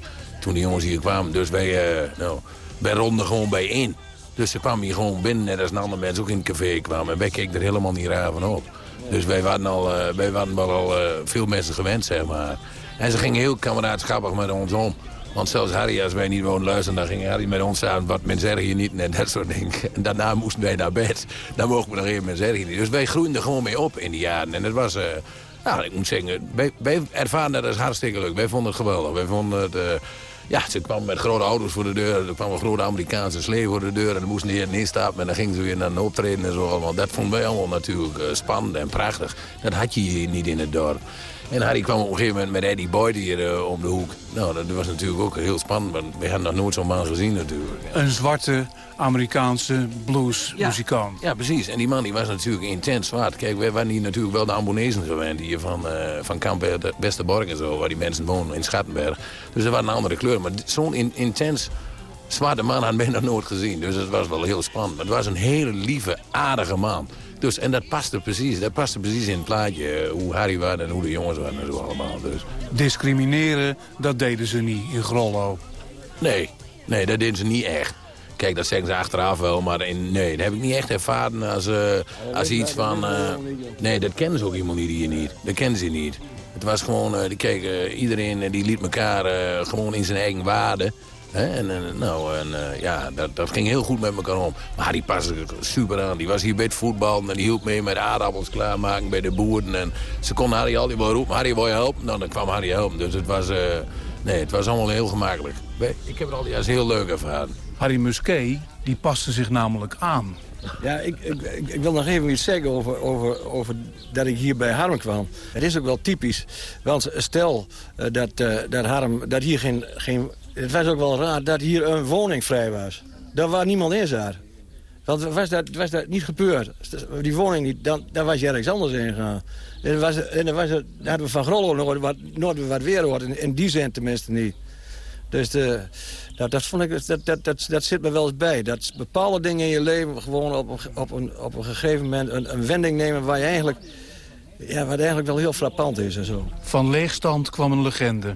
toen die jongens hier kwamen. Dus wij, eh, nou, wij ronden gewoon bij één. Dus ze kwamen hier gewoon binnen, net als een ander mensen ook in het café kwamen. En wij keken er helemaal niet raar van op. Dus wij waren, al, eh, wij waren wel al eh, veel mensen gewend, zeg maar. En ze gingen heel kameradschappig met ons om. Want zelfs Harry, als wij niet wouden luisteren... dan ging Harry met ons aan, wat men zeg je niet en dat soort dingen. En daarna moesten wij naar bed. Dan mogen we nog even men zeg je niet. Dus wij groeiden gewoon mee op in die jaren. En het was... nou, ik moet zeggen, wij, wij ervaren dat als hartstikke leuk. Wij vonden het geweldig. Wij vonden eh, ja, ze kwamen met grote auto's voor de deur. Er kwam een grote Amerikaanse slee voor de deur. En dan moesten heren instappen. En dan gingen ze weer naar een optreden en zo allemaal. Dat vonden wij allemaal natuurlijk eh, spannend en prachtig. Dat had je hier niet in het dorp. En Harry kwam op een gegeven moment met Eddie Boyd hier eh, om de hoek. Nou, dat was natuurlijk ook heel spannend. Want we hadden nog nooit zo'n man gezien natuurlijk. Een zwarte Amerikaanse bluesmuzikant. Ja, precies. En die man die was natuurlijk intens zwart. Kijk, wij waren hier natuurlijk wel de Ambonezen gewend. Hier van, eh van Kamp Westerbork en zo, waar die mensen wonen in Schattenberg. Dus dat was een andere kleur. Maar zo'n in- intens zwarte man hadden wij nog nooit gezien. Dus het was wel heel spannend. Maar het was een hele lieve, aardige man. Dus, en dat paste precies. Dat paste precies in het plaatje. eh, Hoe Harry was en hoe de jongens waren en zo allemaal. Dus. Discrimineren, dat deden ze niet in Grollo. Nee, nee, dat deden ze niet echt. Kijk, dat zeggen ze achteraf wel, maar in, nee, dat heb ik niet echt ervaren als, eh, als iets van... eh, nee, dat kennen ze ook helemaal niet hier niet. Dat kennen ze niet. Het was gewoon, die, kijk, iedereen die liet elkaar gewoon in zijn eigen waarde. Hè? En, eh, nou, en, eh, ja, dat, dat ging heel goed met elkaar om. Maar die paste super aan. Die was hier bij het voetbal en die hielp mee met aardappels klaarmaken bij de boeren. En ze kon Harry altijd wel roepen, Harry wil je helpen? Nou, dan kwam Harry helpen. Dus het was, eh, nee, het was allemaal heel gemakkelijk. Ik heb het altijd als heel leuk ervaren. Harry Musquet, die paste zich namelijk aan. Ja, ik, ik, ik, ik wil nog even iets zeggen over, over, over dat ik hier bij Harm kwam. Het is ook wel typisch. Want stel eh, dat, eh, dat, Harm, dat hier geen, geen... Het was ook wel raar dat hier een woning vrij was. Daar was niemand in daar. Want was dat, was dat niet gebeurd, die woning niet, dan, dan was je ergens anders heen gegaan. En was, en was het, hadden we van Grollo nooit wat, nooit wat weer gehoord. In, in die zin tenminste niet. Dus de, dat, dat, vond ik, dat, dat, dat, dat zit me wel eens bij. Dat bepaalde dingen in je leven gewoon op, een- op, een, op een gegeven moment een, een wending nemen... waar je eigenlijk, ja, wat eigenlijk wel heel frappant is en zo. Van leegstand kwam een legende.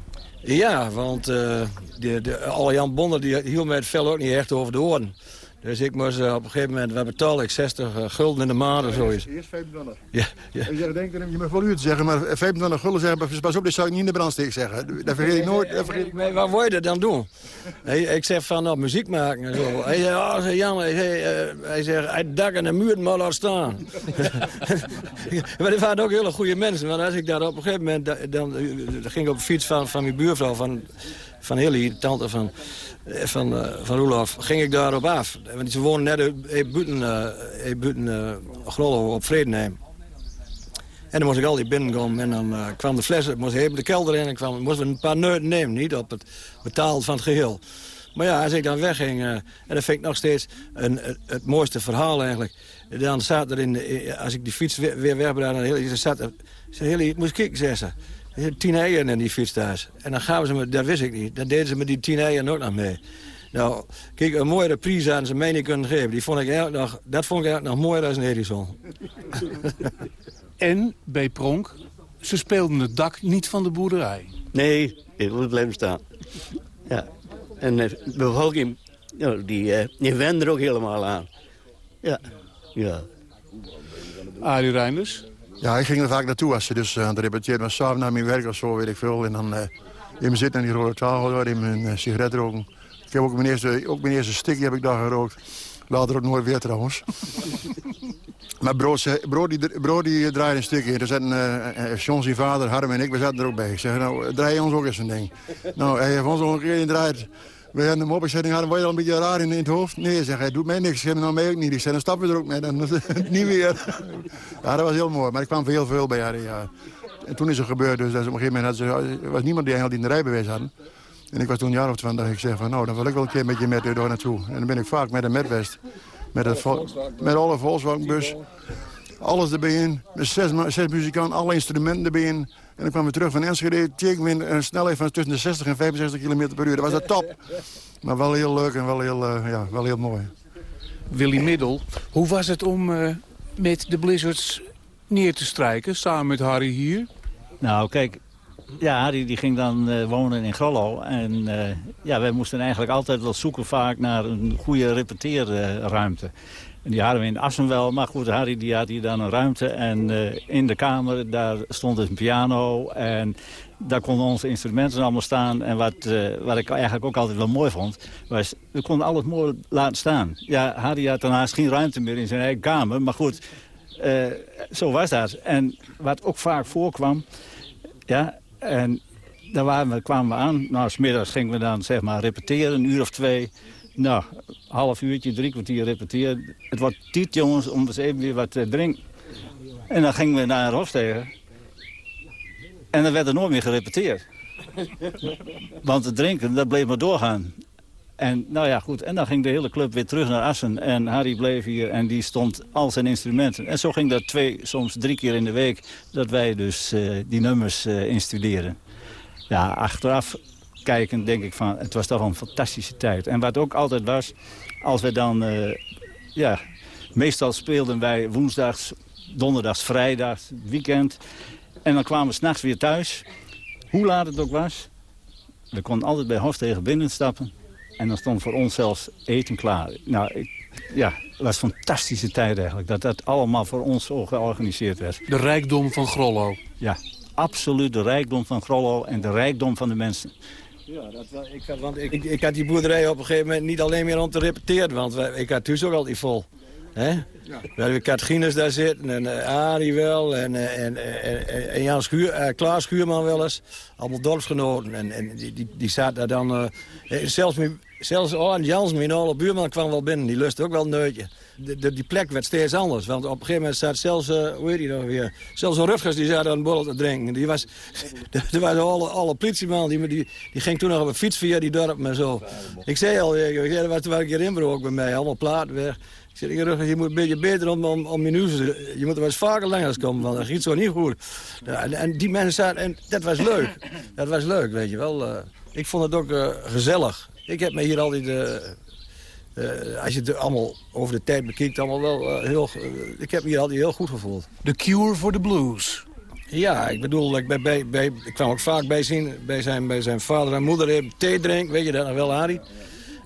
Ja, want eh de, de, Bonder die hield mij het vel ook niet echt over de oren. Dus ik moest eh, op een gegeven moment, wat betaal ik, 60 eh, gulden in de maand of zoiets. Eerst 25. Ja, ja. Ik zeg, denk, je mag wel u te zeggen, maar 25 gulden zeggen, pas op, dit zou ik niet in de brandsteek zeggen. Dat vergeet ik nooit. Dat vergeet ik Maar waar wil je dat dan doen? Hij, ik zeg van nou, muziek maken en zo. Hij zegt, oh, zei Jan, hij, zei, eh, hij zegt, het dak en de muur maar laat staan. maar die waren ook hele goede mensen. Want als ik daar op een gegeven moment, da- dan, dan ging ik op de fiets van, van mijn buurvrouw, van, van Hilly, de tante van, van, eh, van Roelof, ging ik daarop af. Want ze wonen net eh, buiten, eh, buiten eh, Grollo op Vredenheim. En dan moest ik altijd binnenkomen en dan kwam de fles, moest even de kelder in en kwam, moesten we een paar neuten nemen, niet op het betaald van het geheel. Maar ja, als ik dan wegging, en dat vind ik nog steeds een, het, mooiste verhaal eigenlijk. Dan zat er in, als ik die fiets weer, weer heel- dan zat er, zei Hilly, ik moest kijken, zei ze. Tien eieren in die fiets thuis. En dan gaven ze me, dat wist ik niet, dan deden ze me die tien eieren ook nog mee. Nou, kijk, een mooie reprise aan ze mij niet kunnen geven. Die vond ik eigenlijk nog, dat vond ik eigenlijk nog mooier dan een Edison. En bij Pronk, ze speelden het dak niet van de boerderij. Nee, ik moet blijven staan. Ja. En de bevolking, die, eh, die wenden er ook helemaal aan. Ja, ja. Arie Reinders? Ja, ik ging er vaak naartoe als ze dus aan het repeteren was. S'avonds mijn werk of zo, weet ik veel. En dan eh in me zitten aan die rode tafel, in mijn eh, sigaret roken. Ik heb ook mijn eerste, ook mijn eerste heb ik daar gerookt. Later ook nooit weer trouwens. maar brood, brood, die, brood die draaide een stukje. Er zaten eh, eh, John vader, Harm en ik, we zaten er ook bij. Ik zeg, nou, draai ons ook eens een ding. nou, hij heeft ons ook een keer gedraaid. We hadden hem op. Ik zei, word je al een beetje raar in, het hoofd? Nee, zeg hij, doet mij niks. Ik zei, nou mij ook niet. Ik zei, dan stappen we er ook mee. Dan niet meer. ja, dat was heel mooi. Maar ik kwam voor heel veel bij haar. Ja. En toen is het gebeurd. Dus op een gegeven moment had ze, er was niemand die eigenlijk in de rijbewijs hadden. En ik was toen een jaar of twintig. Ik zei van, nou, dan wil ik wel een keer met je met door naartoe. En dan ben ik vaak met een Medwest. Met, het, met alle Volkswagenbus. Alles erbij in. Met zes, zes muzikanten, alle instrumenten erbij in. En dan kwam we terug van Enschede. Tjek, een snelheid van tussen de 60 en 65 km per uur. Dat was dat top. Maar wel heel leuk en wel heel, uh, ja, wel heel mooi. Willy Middel, hoe was het om uh, met de Blizzards neer te strijken, samen met Harry hier? Nou, kijk, ja, Harry die ging dan uh, wonen in Grollo. En uh, ja, wij moesten eigenlijk altijd wel zoeken vaak naar een goede repeteerruimte. Die hadden we in Assen wel. Maar goed, Harry die had hier dan een ruimte. En uh, in de kamer, daar stond een piano. En daar konden onze instrumenten allemaal staan. En wat, wat ik eigenlijk ook altijd wel mooi vond, was... we konden alles mooi laten staan. Ja, Harry had daarnaast geen ruimte meer in zijn eigen kamer. Maar goed, zo was dat. En wat ook vaak voorkwam... Ja, en daar waren we, kwamen we aan. Nou, smiddags gingen we dan zeg maar repeteren, een uur of twee. Nou, half uurtje, drie kwartier repeteren. Het wordt tijd, jongens, om eens even weer wat te drinken. En dan gingen we naar Hofstegen. En dan werd er nooit meer gerepeteerd. Want het drinken, dat bleef maar doorgaan. En nou ja, goed. En dan ging de hele club weer terug naar Assen. En Harry bleef hier en die stond al zijn instrumenten. En zo ging dat twee, soms drie keer in de week... dat wij dus uh, die nummers uh, instuderen. Ja, achteraf kijken denk ik van... het was toch een fantastische tijd. En wat ook altijd was, als we dan... Uh, ja, meestal speelden wij woensdags, donderdags, vrijdags, weekend. En dan kwamen we s'nachts weer thuis. Hoe laat het ook was. We konden altijd bij Hofstegen binnenstappen. En dan stond voor ons zelfs eten klaar. Nou, ik, ja, het was een fantastische tijd eigenlijk. Dat dat allemaal voor ons zo georganiseerd werd. De rijkdom van Grollo. Ja, absoluut de rijkdom van Grollo en de rijkdom van de mensen. Ja, dat, ik, had, want ik, ik, had die boerderij op een gegeven moment niet alleen meer om te repeteren. Want wij, ik had thuis ook al die vol. Hè? Ja. We hadden Katrinus daar zitten en uh, Arie wel en, uh, en, en, en, Jan Schuur, Klaas Schuurman wel eens. Allemaal dorpsgenoten en, en die, die, die zaten daar dan... zelfs Zelfs oh, Jans, mijn oude buurman, kwam wel binnen. Die lustte ook wel een neutje. De, die plek werd steeds anders. Want op een gegeven moment staat zelfs, uh, hoe heet die nog weer... Zelfs een Rutgers die zat aan een borrel te drinken. Die was, er waren alle, alle politieman, die, die, die ging toen nog op een fiets via die dorp en zo. Ik zei al, ik, ik, er was toen een keer inbrook bij mij, allemaal plaat weg. Ik zei, je moet een beetje beter om, om, om je nieuws... Je moet er wel eens vaker langs komen, want dat ging zo niet goed. En, en, die mensen zaten... En dat was leuk. Dat was leuk, weet je wel. Uh, ik vond het ook gezellig. Ik heb me hier altijd, uh, uh, als je het allemaal over de tijd bekijkt, allemaal wel uh, heel, ik heb me hier altijd heel goed gevoeld. The Cure for the Blues. Ja, ik bedoel, ik, bij, bij, bij, ik kwam ook vaak bij, zien, bij, zijn, bij zijn vader en moeder even thee drinken, weet je dat nog wel, Harry?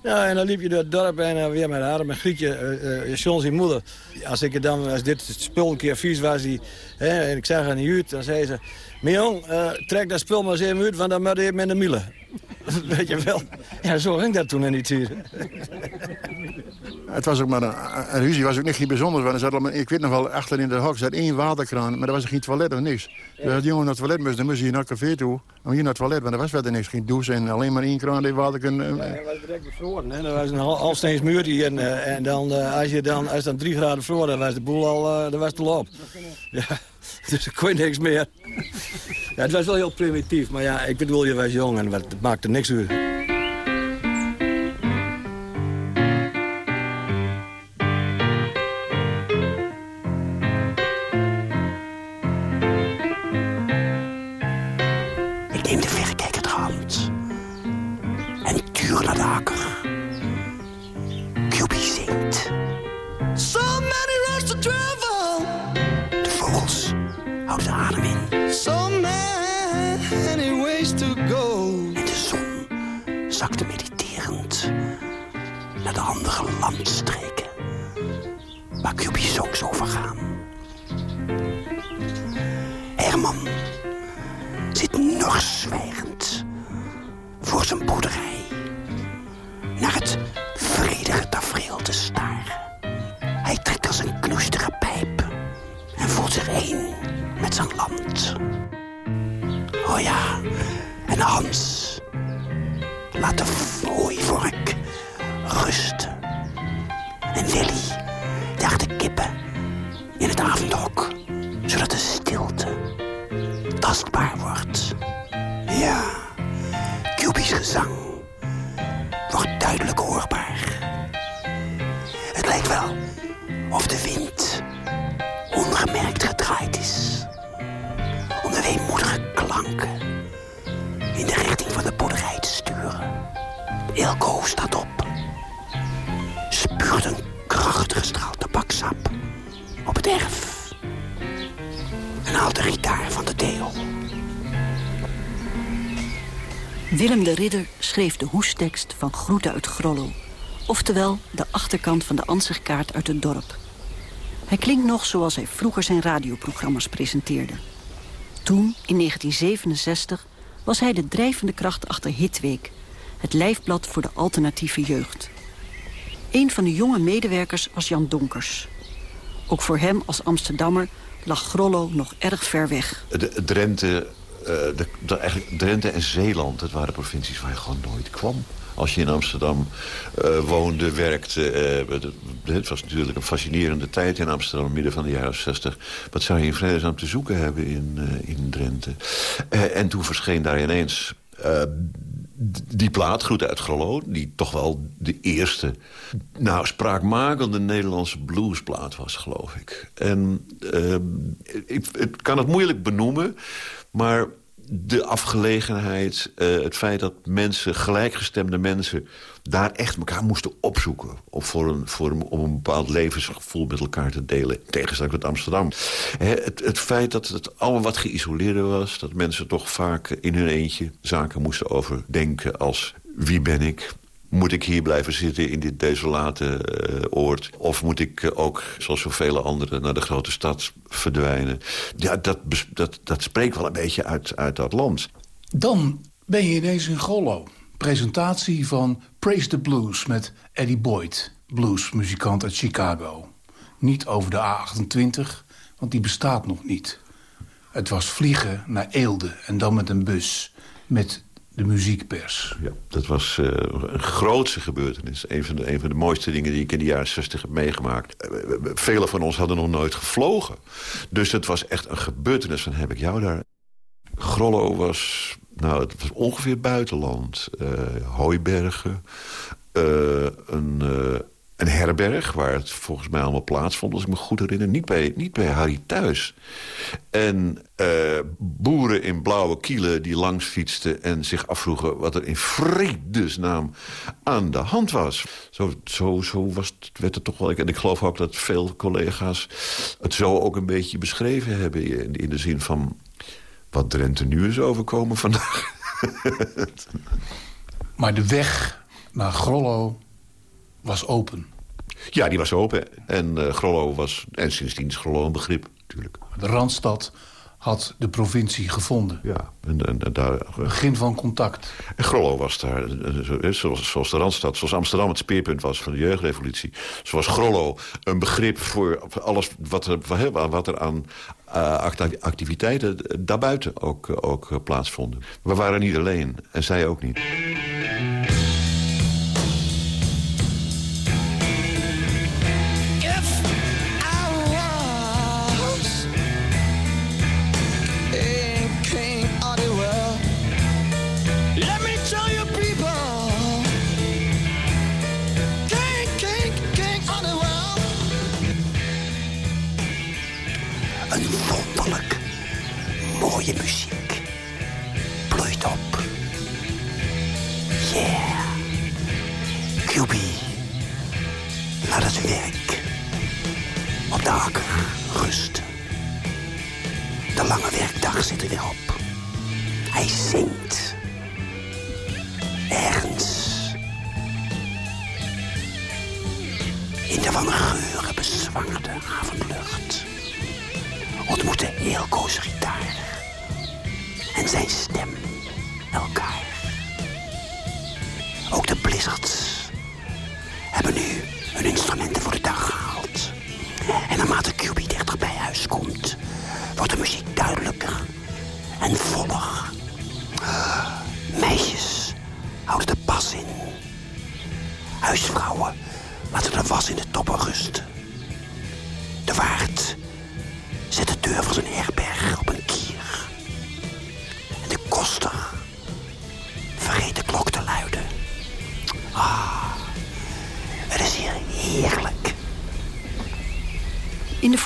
Ja, en dan liep je door het dorp en weer met haar, met Grietje, uh, John zijn moeder. Als ik dan, als dit spul een keer vies was, die, hè, en ik zag haar niet uit, dan zei ze... Mijn jong, trek dat spul maar eens even uit, want dan moet je met de miele. Weet je wel. Ja, zo ging dat toen in die tijd. Het was ook maar een, een ruzie, was ook niet bijzonder. Want er zat ik weet nog wel, achter in de hok zat één waterkraan, maar er was geen toilet of niks. Dus als die jongen naar het toilet moest, dan moest hij naar het café toe. Om hier naar het toilet, want er was verder niks. Geen douche en alleen maar één kraan die water kon... Uh, ja, hij was direct bevroren. Hè? Er was een halfsteens muur en, uh, en dan, uh, als je dan, als dan drie graden vroor, dan was de boel al, dan was het al op. Ja, dus er kon niks meer. Het was wel heel primitief, maar ja, ik bedoel, je was jong en het maakte niks uit. zwijgend voor zijn boerderij naar het vredige tafereel te staren. Hij trekt als een knoestige pijp en voelt zich één met zijn land. Oh ja, en Hans laat de vork rusten. En Willy de Ridder schreef de hoestekst van Groeten uit Grollo. Oftewel de achterkant van de ansichtkaart uit het dorp. Hij klinkt nog zoals hij vroeger zijn radioprogramma's presenteerde. Toen, in 1967, was hij de drijvende kracht achter Hitweek... het lijfblad voor de alternatieve jeugd. Een van de jonge medewerkers was Jan Donkers. Ook voor hem als Amsterdammer lag Grollo nog erg ver weg. De, Drenthe, de, de- eigenlijk Drenthe en Zeeland, dat waren provincies waar je gewoon nooit kwam. Als je in Amsterdam eh, woonde, werkte. eh, het- was natuurlijk een fascinerende tijd in Amsterdam, midden van de jaren 60. Wat zou je in vredesnaam te zoeken hebben in, eh, in Drenthe? Eh, en toen verscheen daar ineens eh, die plaat, Groet uit Grollo... die toch wel de eerste nou, spraakmakende Nederlandse bluesplaat was, geloof ik. En eh, ik, ik kan het moeilijk benoemen, maar de afgelegenheid, eh, het feit dat mensen, gelijkgestemde mensen... daar echt elkaar moesten opzoeken... Om, voor een, voor een, om een bepaald levensgevoel met elkaar te delen. in Tegenstelling met Amsterdam. Het, het feit dat het allemaal wat geïsoleerder was... dat mensen toch vaak in hun eentje zaken moesten overdenken als... wie ben ik, moet ik hier blijven zitten in dit desolate eh, oord? Of moet ik eh, ook, zoals zoveel anderen, naar de grote stad verdwijnen? Ja, dat, dat, dat spreekt wel een beetje uit, uit dat land. Dan ben je ineens in Gollo. Presentatie van Praise the Blues met Eddie Boyd, bluesmuzikant uit Chicago. Niet over de A28, want die bestaat nog niet. Het was vliegen naar Eelde en dan met een bus met de muziekpers. Ja, dat was eh, een grootse gebeurtenis. Een van, de, een van de mooiste dingen die ik in de jaren 60 heb meegemaakt. Eh, Velen van ons hadden nog nooit gevlogen. Dus het was echt een gebeurtenis van heb ik jou daar. Grollo was, nou, het was ongeveer buitenland. Eh, hooibergen, een, een herberg waar het volgens mij allemaal plaatsvond, als ik me goed herinner. Niet bij, niet bij Harry thuis. En eh, boeren in blauwe kielen die langs fietsten... en zich afvroegen wat er in vredesnaam aan de hand was. Zo, zo, zo was het, werd het toch wel... En ik geloof ook dat veel collega's het zo ook een beetje beschreven hebben... in, in de zin van wat Drenthe nu is overkomen vandaag. Maar de weg naar Grollo was open. Ja, die was open. En eh, Grollo was... En sindsdien is Grollo een begrip, natuurlijk. De Randstad had de provincie gevonden. Ja, en, en, en daar... Begin van contact. En Grollo was daar, eh, zo- eh, zoals, zoals de Randstad, zoals Amsterdam het speerpunt was van de jeugdrevolutie. Zoals Grollo een begrip voor alles wat er, wat er aan eh, acti- activiteiten daarbuiten ook, eh, ook eh, plaatsvonden. We waren niet alleen, en zij ook niet.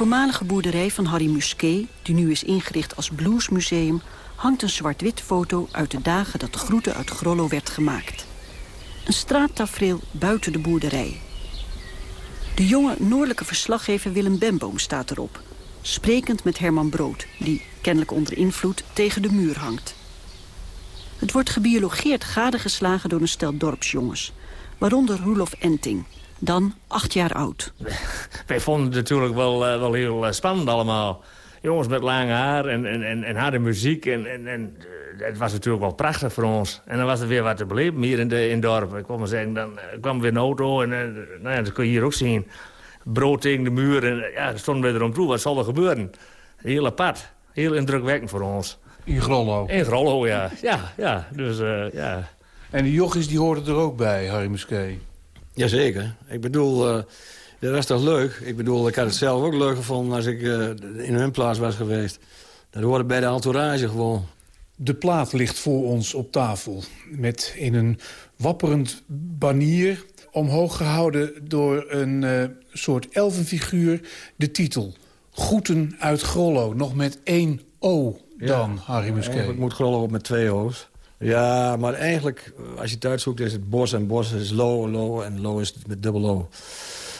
Voormalige boerderij van Harry Musquet, die nu is ingericht als bluesmuseum... hangt een zwart-wit foto uit de dagen dat de groete uit Grollo werd gemaakt. Een straattafereel buiten de boerderij. De jonge noordelijke verslaggever Willem Bemboom staat erop. Sprekend met Herman Brood, die, kennelijk onder invloed, tegen de muur hangt. Het wordt gebiologeerd gadegeslagen door een stel dorpsjongens. Waaronder Roelof Enting, dan acht jaar oud. Wij vonden het natuurlijk wel, eh, wel heel eh, spannend allemaal. Jongens met lang haar en, en, en, en harde muziek. En, en, en eh, het was natuurlijk wel prachtig voor ons. En dan was er weer wat te beleven hier in, de, in het dorp. Ik kwam maar zeggen, dan kwam weer een auto en nou ja, dat kun je hier ook zien. Brood tegen de muur en ja, stonden we erom toe. Wat zal er gebeuren? Heel apart. Heel indrukwekkend voor ons. In Grollo? In Grollo, ja. Ja, ja. Dus, eh, ja. En die jochies die hoorden er ook bij, Harry Musquet? Jazeker. Ik bedoel, eh, dat was toch leuk? Ik bedoel, ik had het zelf ook leuk gevonden als ik eh, in hun plaats was geweest. Dat hoorde bij de entourage gewoon. De plaat ligt voor ons op tafel. Met in een wapperend banier, omhoog gehouden door een eh, soort elfenfiguur, de titel. Groeten uit Grollo, nog met één O dan, Harry Musquet. Eigenlijk moet Grollo op met twee O's. Ja, maar eigenlijk, als je het uitzoekt, is het bos en bos is lo, lo en lo is met dubbel O.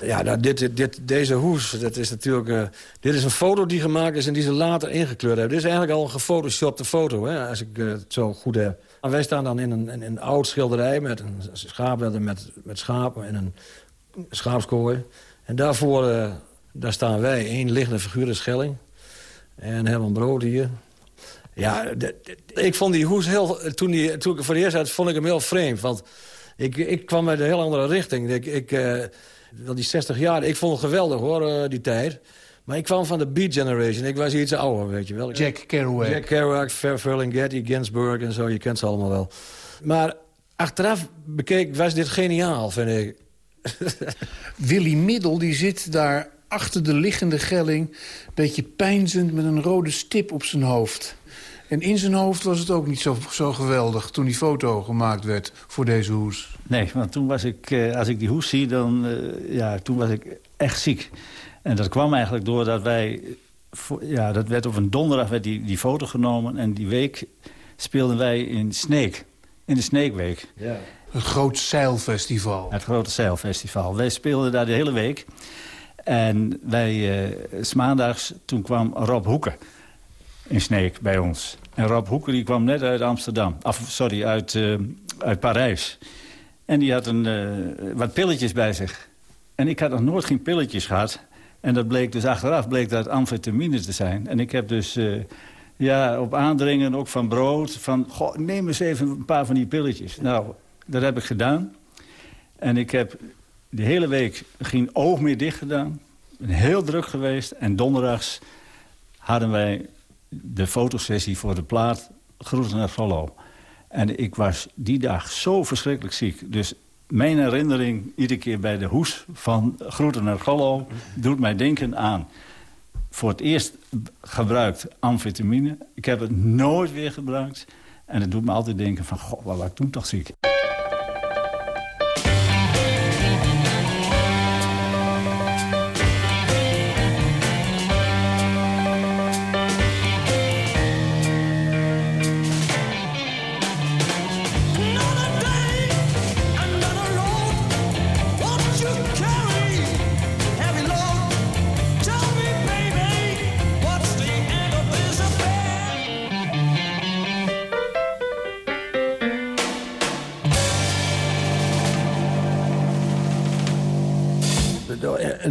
Ja, nou, dit, dit, deze hoes, dat is natuurlijk... eh, dit is een foto die gemaakt is en die ze later ingekleurd hebben. Dit is eigenlijk al een gefotoshopte foto, hè, als ik eh, het zo goed heb. Wij staan dan in een, in een oud schilderij met een schaap met, met schapen en een schaapskooi. En daarvoor eh, daar staan wij, één liggende figuur, de Schelling. En Herman Brood hier. Ja, ik vond die hoes heel... Toen, die, toen ik voor de eerst had, vond ik hem heel vreemd. Want ik, ik kwam uit een heel andere richting. Ik, ik, wel die 60 jaar, ik vond het geweldig hoor, eh, die tijd. Maar ik kwam van de Beat Generation. Ik was iets ouder, weet je wel. Jack Kerouac. Jack Kerouac, Fer Ferlinghetti, Ginsberg en zo. Je kent ze allemaal wel. Maar achteraf bekeken was dit geniaal, vind ik. Willy Middel die zit daar achter de liggende gelling... beetje pijnzend met een rode stip op zijn hoofd. En in zijn hoofd was het ook niet zo, zo geweldig... toen die foto gemaakt werd voor deze hoes. Nee, want toen was ik, eh, als ik die hoes zie, dan, eh, ja, toen was ik echt ziek. En dat kwam eigenlijk doordat wij, ja, dat werd op een donderdag werd die, die foto genomen. En die week speelden wij in Sneek, in de Sneekweek. Ja. Een groot zeilfestival. Het grote zeilfestival. Wij speelden daar de hele week. En wij, eh, s maandags, toen kwam Rob Hoeken in Sneek bij ons. En Rob Hoeken die kwam net uit Amsterdam. Sorry, uit, eh, uit Parijs. En die had een, eh, wat pilletjes bij zich. En ik had nog nooit geen pilletjes gehad. En dat bleek dus achteraf bleek dat amfetamine te zijn. En ik heb dus eh, ja, op aandringen ook van brood... van goh, neem eens even een paar van die pilletjes. Nou, dat heb ik gedaan. En ik heb de hele week geen oog meer dicht gedaan. Heel druk geweest. En donderdags hadden wij de fotosessie voor de plaat Groeten naar Follow. En ik was die dag zo verschrikkelijk ziek. Dus mijn herinnering iedere keer bij de hoes van Groeten naar Gollo... doet mij denken aan voor het eerst gebruikt amfetamine. Ik heb het nooit weer gebruikt. En het doet me altijd denken van, waar was ik toen toch ziek?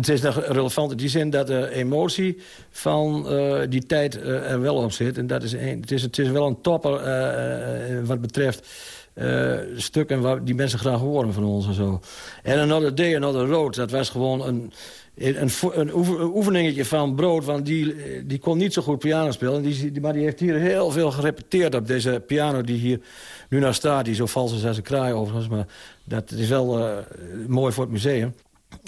Het is nog relevant in die zin dat de emotie van eh, die tijd eh, er wel op zit. En dat is een, het, is, het is wel een topper eh, wat betreft stukken waar die mensen graag horen van ons en zo. En Another Day, Another Road, dat was gewoon een, een, een oefen- een oefeningetje van Brood. Want die, die kon niet zo goed piano spelen. En die, maar die heeft hier heel veel gerepeteerd op deze piano die hier nu naar staat. Die zo vals is als een kraai overigens. Maar dat is wel mooi voor het museum.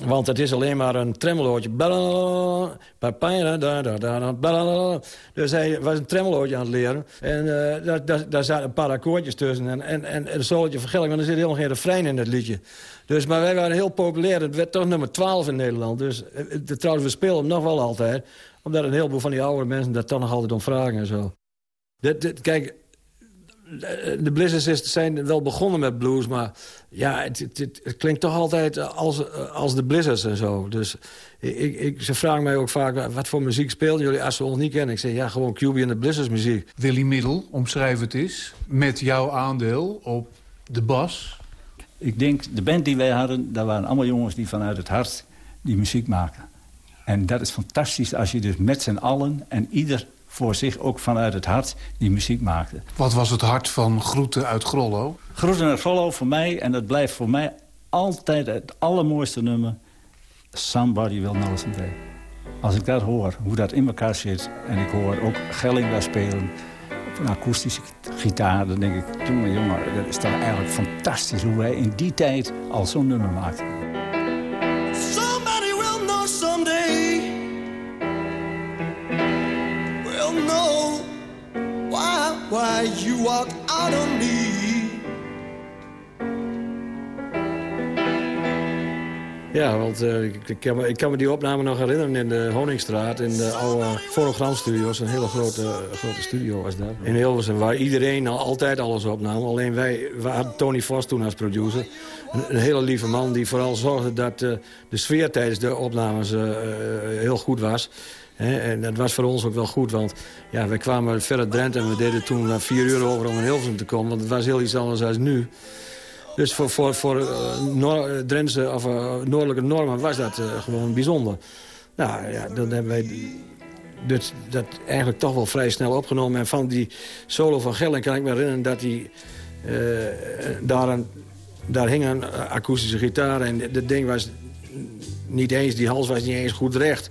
Want het is alleen maar een tremolootje. Dus hij was een tremolootje aan het leren. En uh, daar, daar, daar zaten een paar akkoordjes tussen. En, en, en een solotje van maar er zit helemaal geen refrein in het liedje. Dus, maar wij waren heel populair. Het werd toch nummer 12 in Nederland. Dus uh, trouwens, we spelen hem nog wel altijd. Omdat een heleboel van die oude mensen daar toch nog altijd om vragen en zo. Dit, dit, kijk, de Blizzards zijn wel begonnen met blues, maar ja, het, het, het, klinkt toch altijd als, als de Blizzards en zo. Dus ik, ik, ze vragen mij ook vaak, wat voor muziek speelden jullie als ze ons niet kennen? Ik zeg, ja, gewoon QB en de Blizzards muziek. Willy Middel, omschrijf het eens, met jouw aandeel op de bas. Ik denk, de band die wij hadden, daar waren allemaal jongens die vanuit het hart die muziek maken. En dat is fantastisch als je dus met z'n allen en ieder voor zich ook vanuit het hart die muziek maakte. Wat was het hart van Groeten uit Grollo? Groeten uit Grollo voor mij, en dat blijft voor mij altijd het allermooiste nummer... Somebody Will Know Someday. Als ik dat hoor, hoe dat in elkaar zit... en ik hoor ook Gelling daar spelen op een akoestische gitaar... dan denk ik, jongen, jongen, dat is toch eigenlijk fantastisch... hoe wij in die tijd al zo'n nummer maakten. Ja, want uh, ik, ik, kan me, ik, kan me, die opname nog herinneren in de Honingstraat... in de oude fonogramstudio's. Een hele grote, grote studio was dat. In Hilversum, waar iedereen al, altijd alles opnam. Alleen wij, we hadden Tony Vos toen als producer. Een, hele lieve man die vooral zorgde dat uh, de sfeer tijdens de opnames heel goed was en dat was voor ons ook wel goed, want ja, wij kwamen verder Drenthe... en we deden toen vier uur over om in Hilversum te komen. Want het was heel iets anders dan nu. Dus voor, voor, voor uh, Drenthe of uh, noordelijke normen was dat uh, gewoon bijzonder. Nou ja, dan hebben wij dat, dat eigenlijk toch wel vrij snel opgenomen. En van die solo van Gelling kan ik me herinneren dat hij... daar, een, daar hing een akoestische gitaar en dat ding was niet eens... die hals was niet eens goed recht...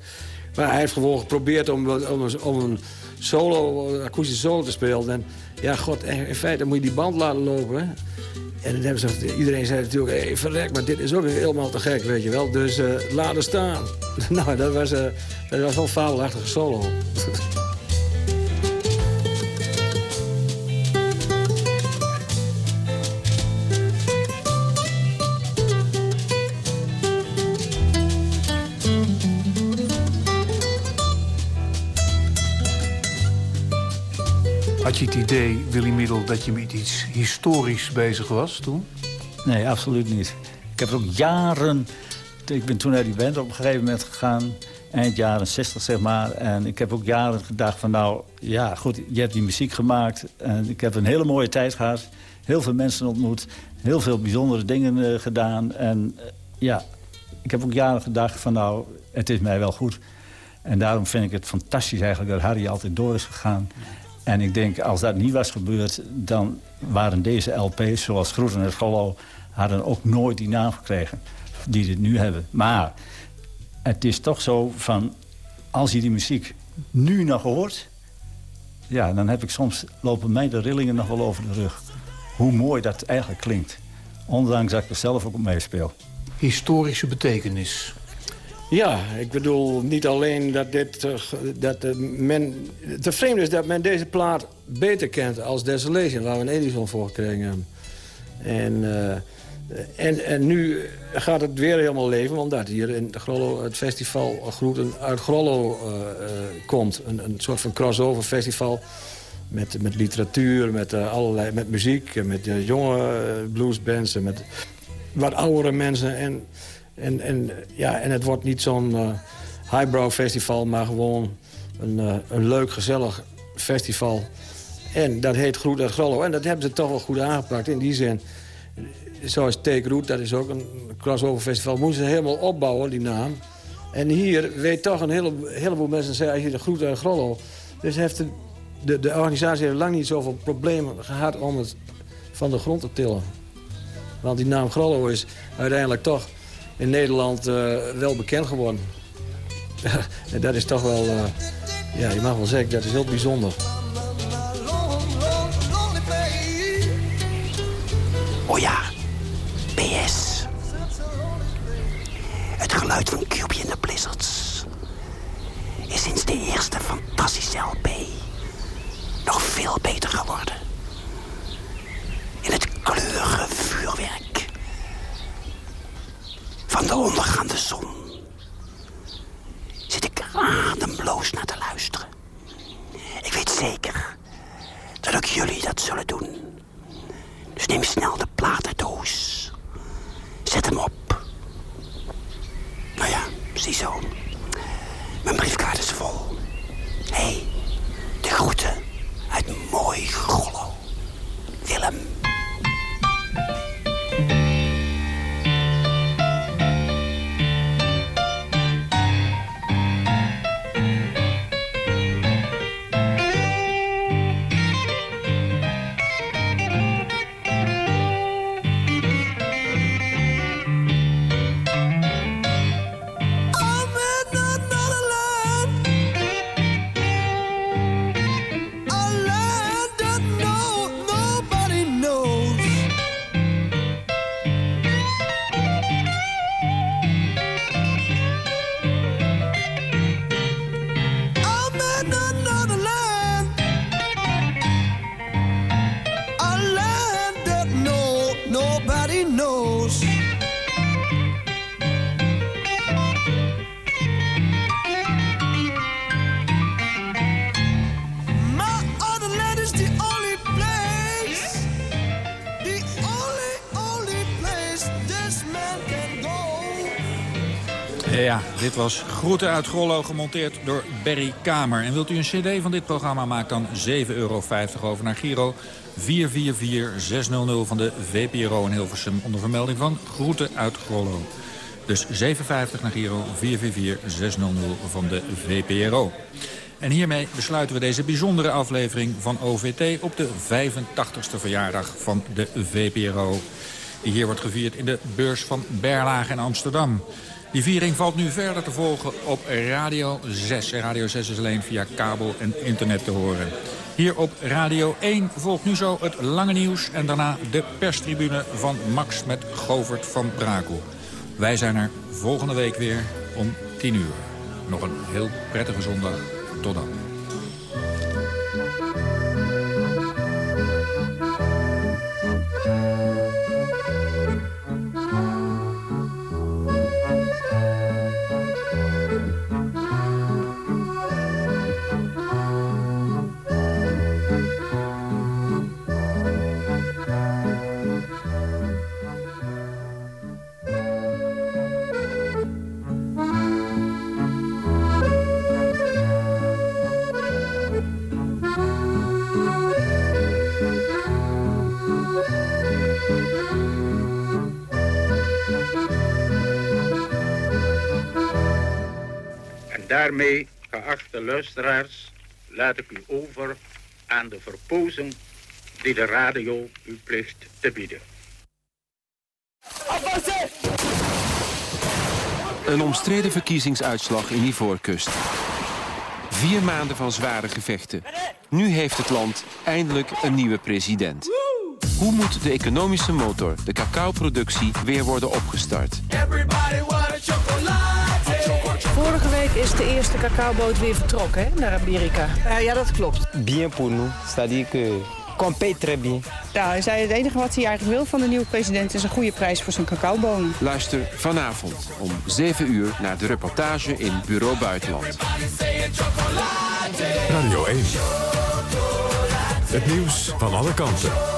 Maar hij heeft gewoon geprobeerd om, om, om een solo, een akoestische solo te spelen. En ja, god, in feite moet je die band laten lopen. En dan iedereen zei natuurlijk, hey, verrek, maar dit is ook helemaal te gek, weet je wel. Dus uh, laten staan. nou, dat was, uh, dat was wel fabelachtige solo. Had je het idee, Willy Middel, dat je met iets historisch bezig was toen? Nee, absoluut niet. Ik heb ook jaren... Ik ben toen naar die band op een gegeven moment gegaan. Eind jaren 60, zeg maar. En ik heb ook jaren gedacht van... nou, ja, goed, je hebt die muziek gemaakt. En ik heb een hele mooie tijd gehad. Heel veel mensen ontmoet. Heel veel bijzondere dingen uh, gedaan. En uh, ja, ik heb ook jaren gedacht van... nou, het is mij wel goed. En daarom vind ik het fantastisch eigenlijk dat Harry altijd door is gegaan. En ik denk, als dat niet was gebeurd... dan waren deze LP's, zoals Groeten en Schollo... hadden ook nooit die naam gekregen die ze nu hebben. Maar het is toch zo van... als je die muziek nu nog hoort... ja, dan heb ik soms... lopen mij de rillingen nog wel over de rug. Hoe mooi dat eigenlijk klinkt. Ondanks dat ik er zelf ook op meespeel. Historische betekenis. Ja, ik bedoel niet alleen dat dit... Uh, dat uh, men, het vreemde is dat men deze plaat beter kent als Desolation... waar we een Edison voor hebben. En, uh, en, en nu gaat het weer helemaal leven... omdat hier in Grollo het festival Groeten uit Grollo komt. Een, een soort van crossover festival... Met, met literatuur, met, allerlei, met muziek, met jonge bluesbands... met wat oudere mensen... En, en, en, ja, en het wordt niet zo'n uh, highbrow festival, maar gewoon een, uh, een leuk, gezellig festival. En dat heet Groet uit Grollo. En dat hebben ze toch wel goed aangepakt in die zin. Zoals Take Root, dat is ook een crossover festival. Moesten ze helemaal opbouwen, die naam. En hier weet toch een hele, heleboel mensen zeggen... je de Groet uit Grollo. Dus heeft de, de, de organisatie heeft lang niet zoveel problemen gehad om het van de grond te tillen. Want die naam Grollo is uiteindelijk toch in Nederland uh, wel bekend geworden. en dat is toch wel, uh, ja, je mag wel zeggen, dat is heel bijzonder. Oh ja, PS. geluid van Cubie en de Blizzards is sinds de eerste fantastische LP nog veel beter geworden. In het kleurige vuurwerk van de ondergaande zon. Zit ik ademloos naar te Ja, dit was Groeten uit Grollo, gemonteerd door Berry Kamer. En wilt u een cd van dit programma, maak dan 7,50 euro over naar Giro 444600 van de VPRO in Hilversum... onder vermelding van Groeten uit Grollo. Dus 7,50 naar Giro 444600 van de VPRO. En hiermee besluiten we deze bijzondere aflevering van OVT... op de 85ste verjaardag van de VPRO. Die hier wordt gevierd in de beurs van Berlage in Amsterdam. Die viering valt nu verder te volgen op Radio 6. En Radio 6 is alleen via kabel en internet te horen. Hier op Radio 1 volgt nu zo het lange nieuws... en daarna de perstribune van Max met Govert van Brakel. Wij zijn er volgende week weer om 10 uur. Nog een heel prettige zondag. Tot dan. Daarmee, geachte luisteraars, laat ik u over aan de verpozing die de radio u plicht te bieden. Een omstreden verkiezingsuitslag in Ivoorkust. Vier maanden van zware gevechten. Nu heeft het land eindelijk een nieuwe president. Hoe moet de economische motor, de cacaoproductie, weer worden opgestart? Vorige week is de eerste cacaoboot weer vertrokken hè, naar Amerika. ja, dat klopt. Bien pour nous, c'est-à-dire que très bien. Ja, hij zei het enige wat hij eigenlijk wil van de nieuwe president is een goede prijs voor zijn cacaobonen. Luister vanavond om 7 uur naar de reportage in Bureau Buitenland. Radio 1. Het nieuws van alle kanten.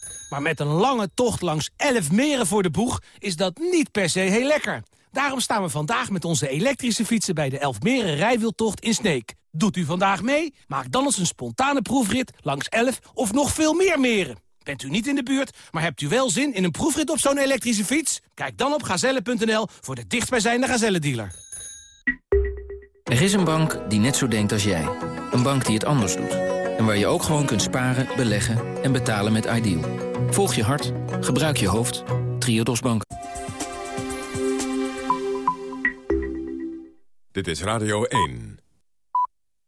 Maar met een lange tocht langs 11 meren voor de boeg is dat niet per se heel lekker. Daarom staan we vandaag met onze elektrische fietsen bij de Elfmeren rijwieltocht in Sneek. Doet u vandaag mee? Maak dan eens een spontane proefrit langs 11 of nog veel meer meren. Bent u niet in de buurt, maar hebt u wel zin in een proefrit op zo'n elektrische fiets? Kijk dan op gazelle.nl voor de dichtstbijzijnde Gazelle-dealer. Er is een bank die net zo denkt als jij. Een bank die het anders doet. En waar je ook gewoon kunt sparen, beleggen en betalen met Ideal. Volg je hart, gebruik je hoofd. Triodos Bank. Dit is Radio 1.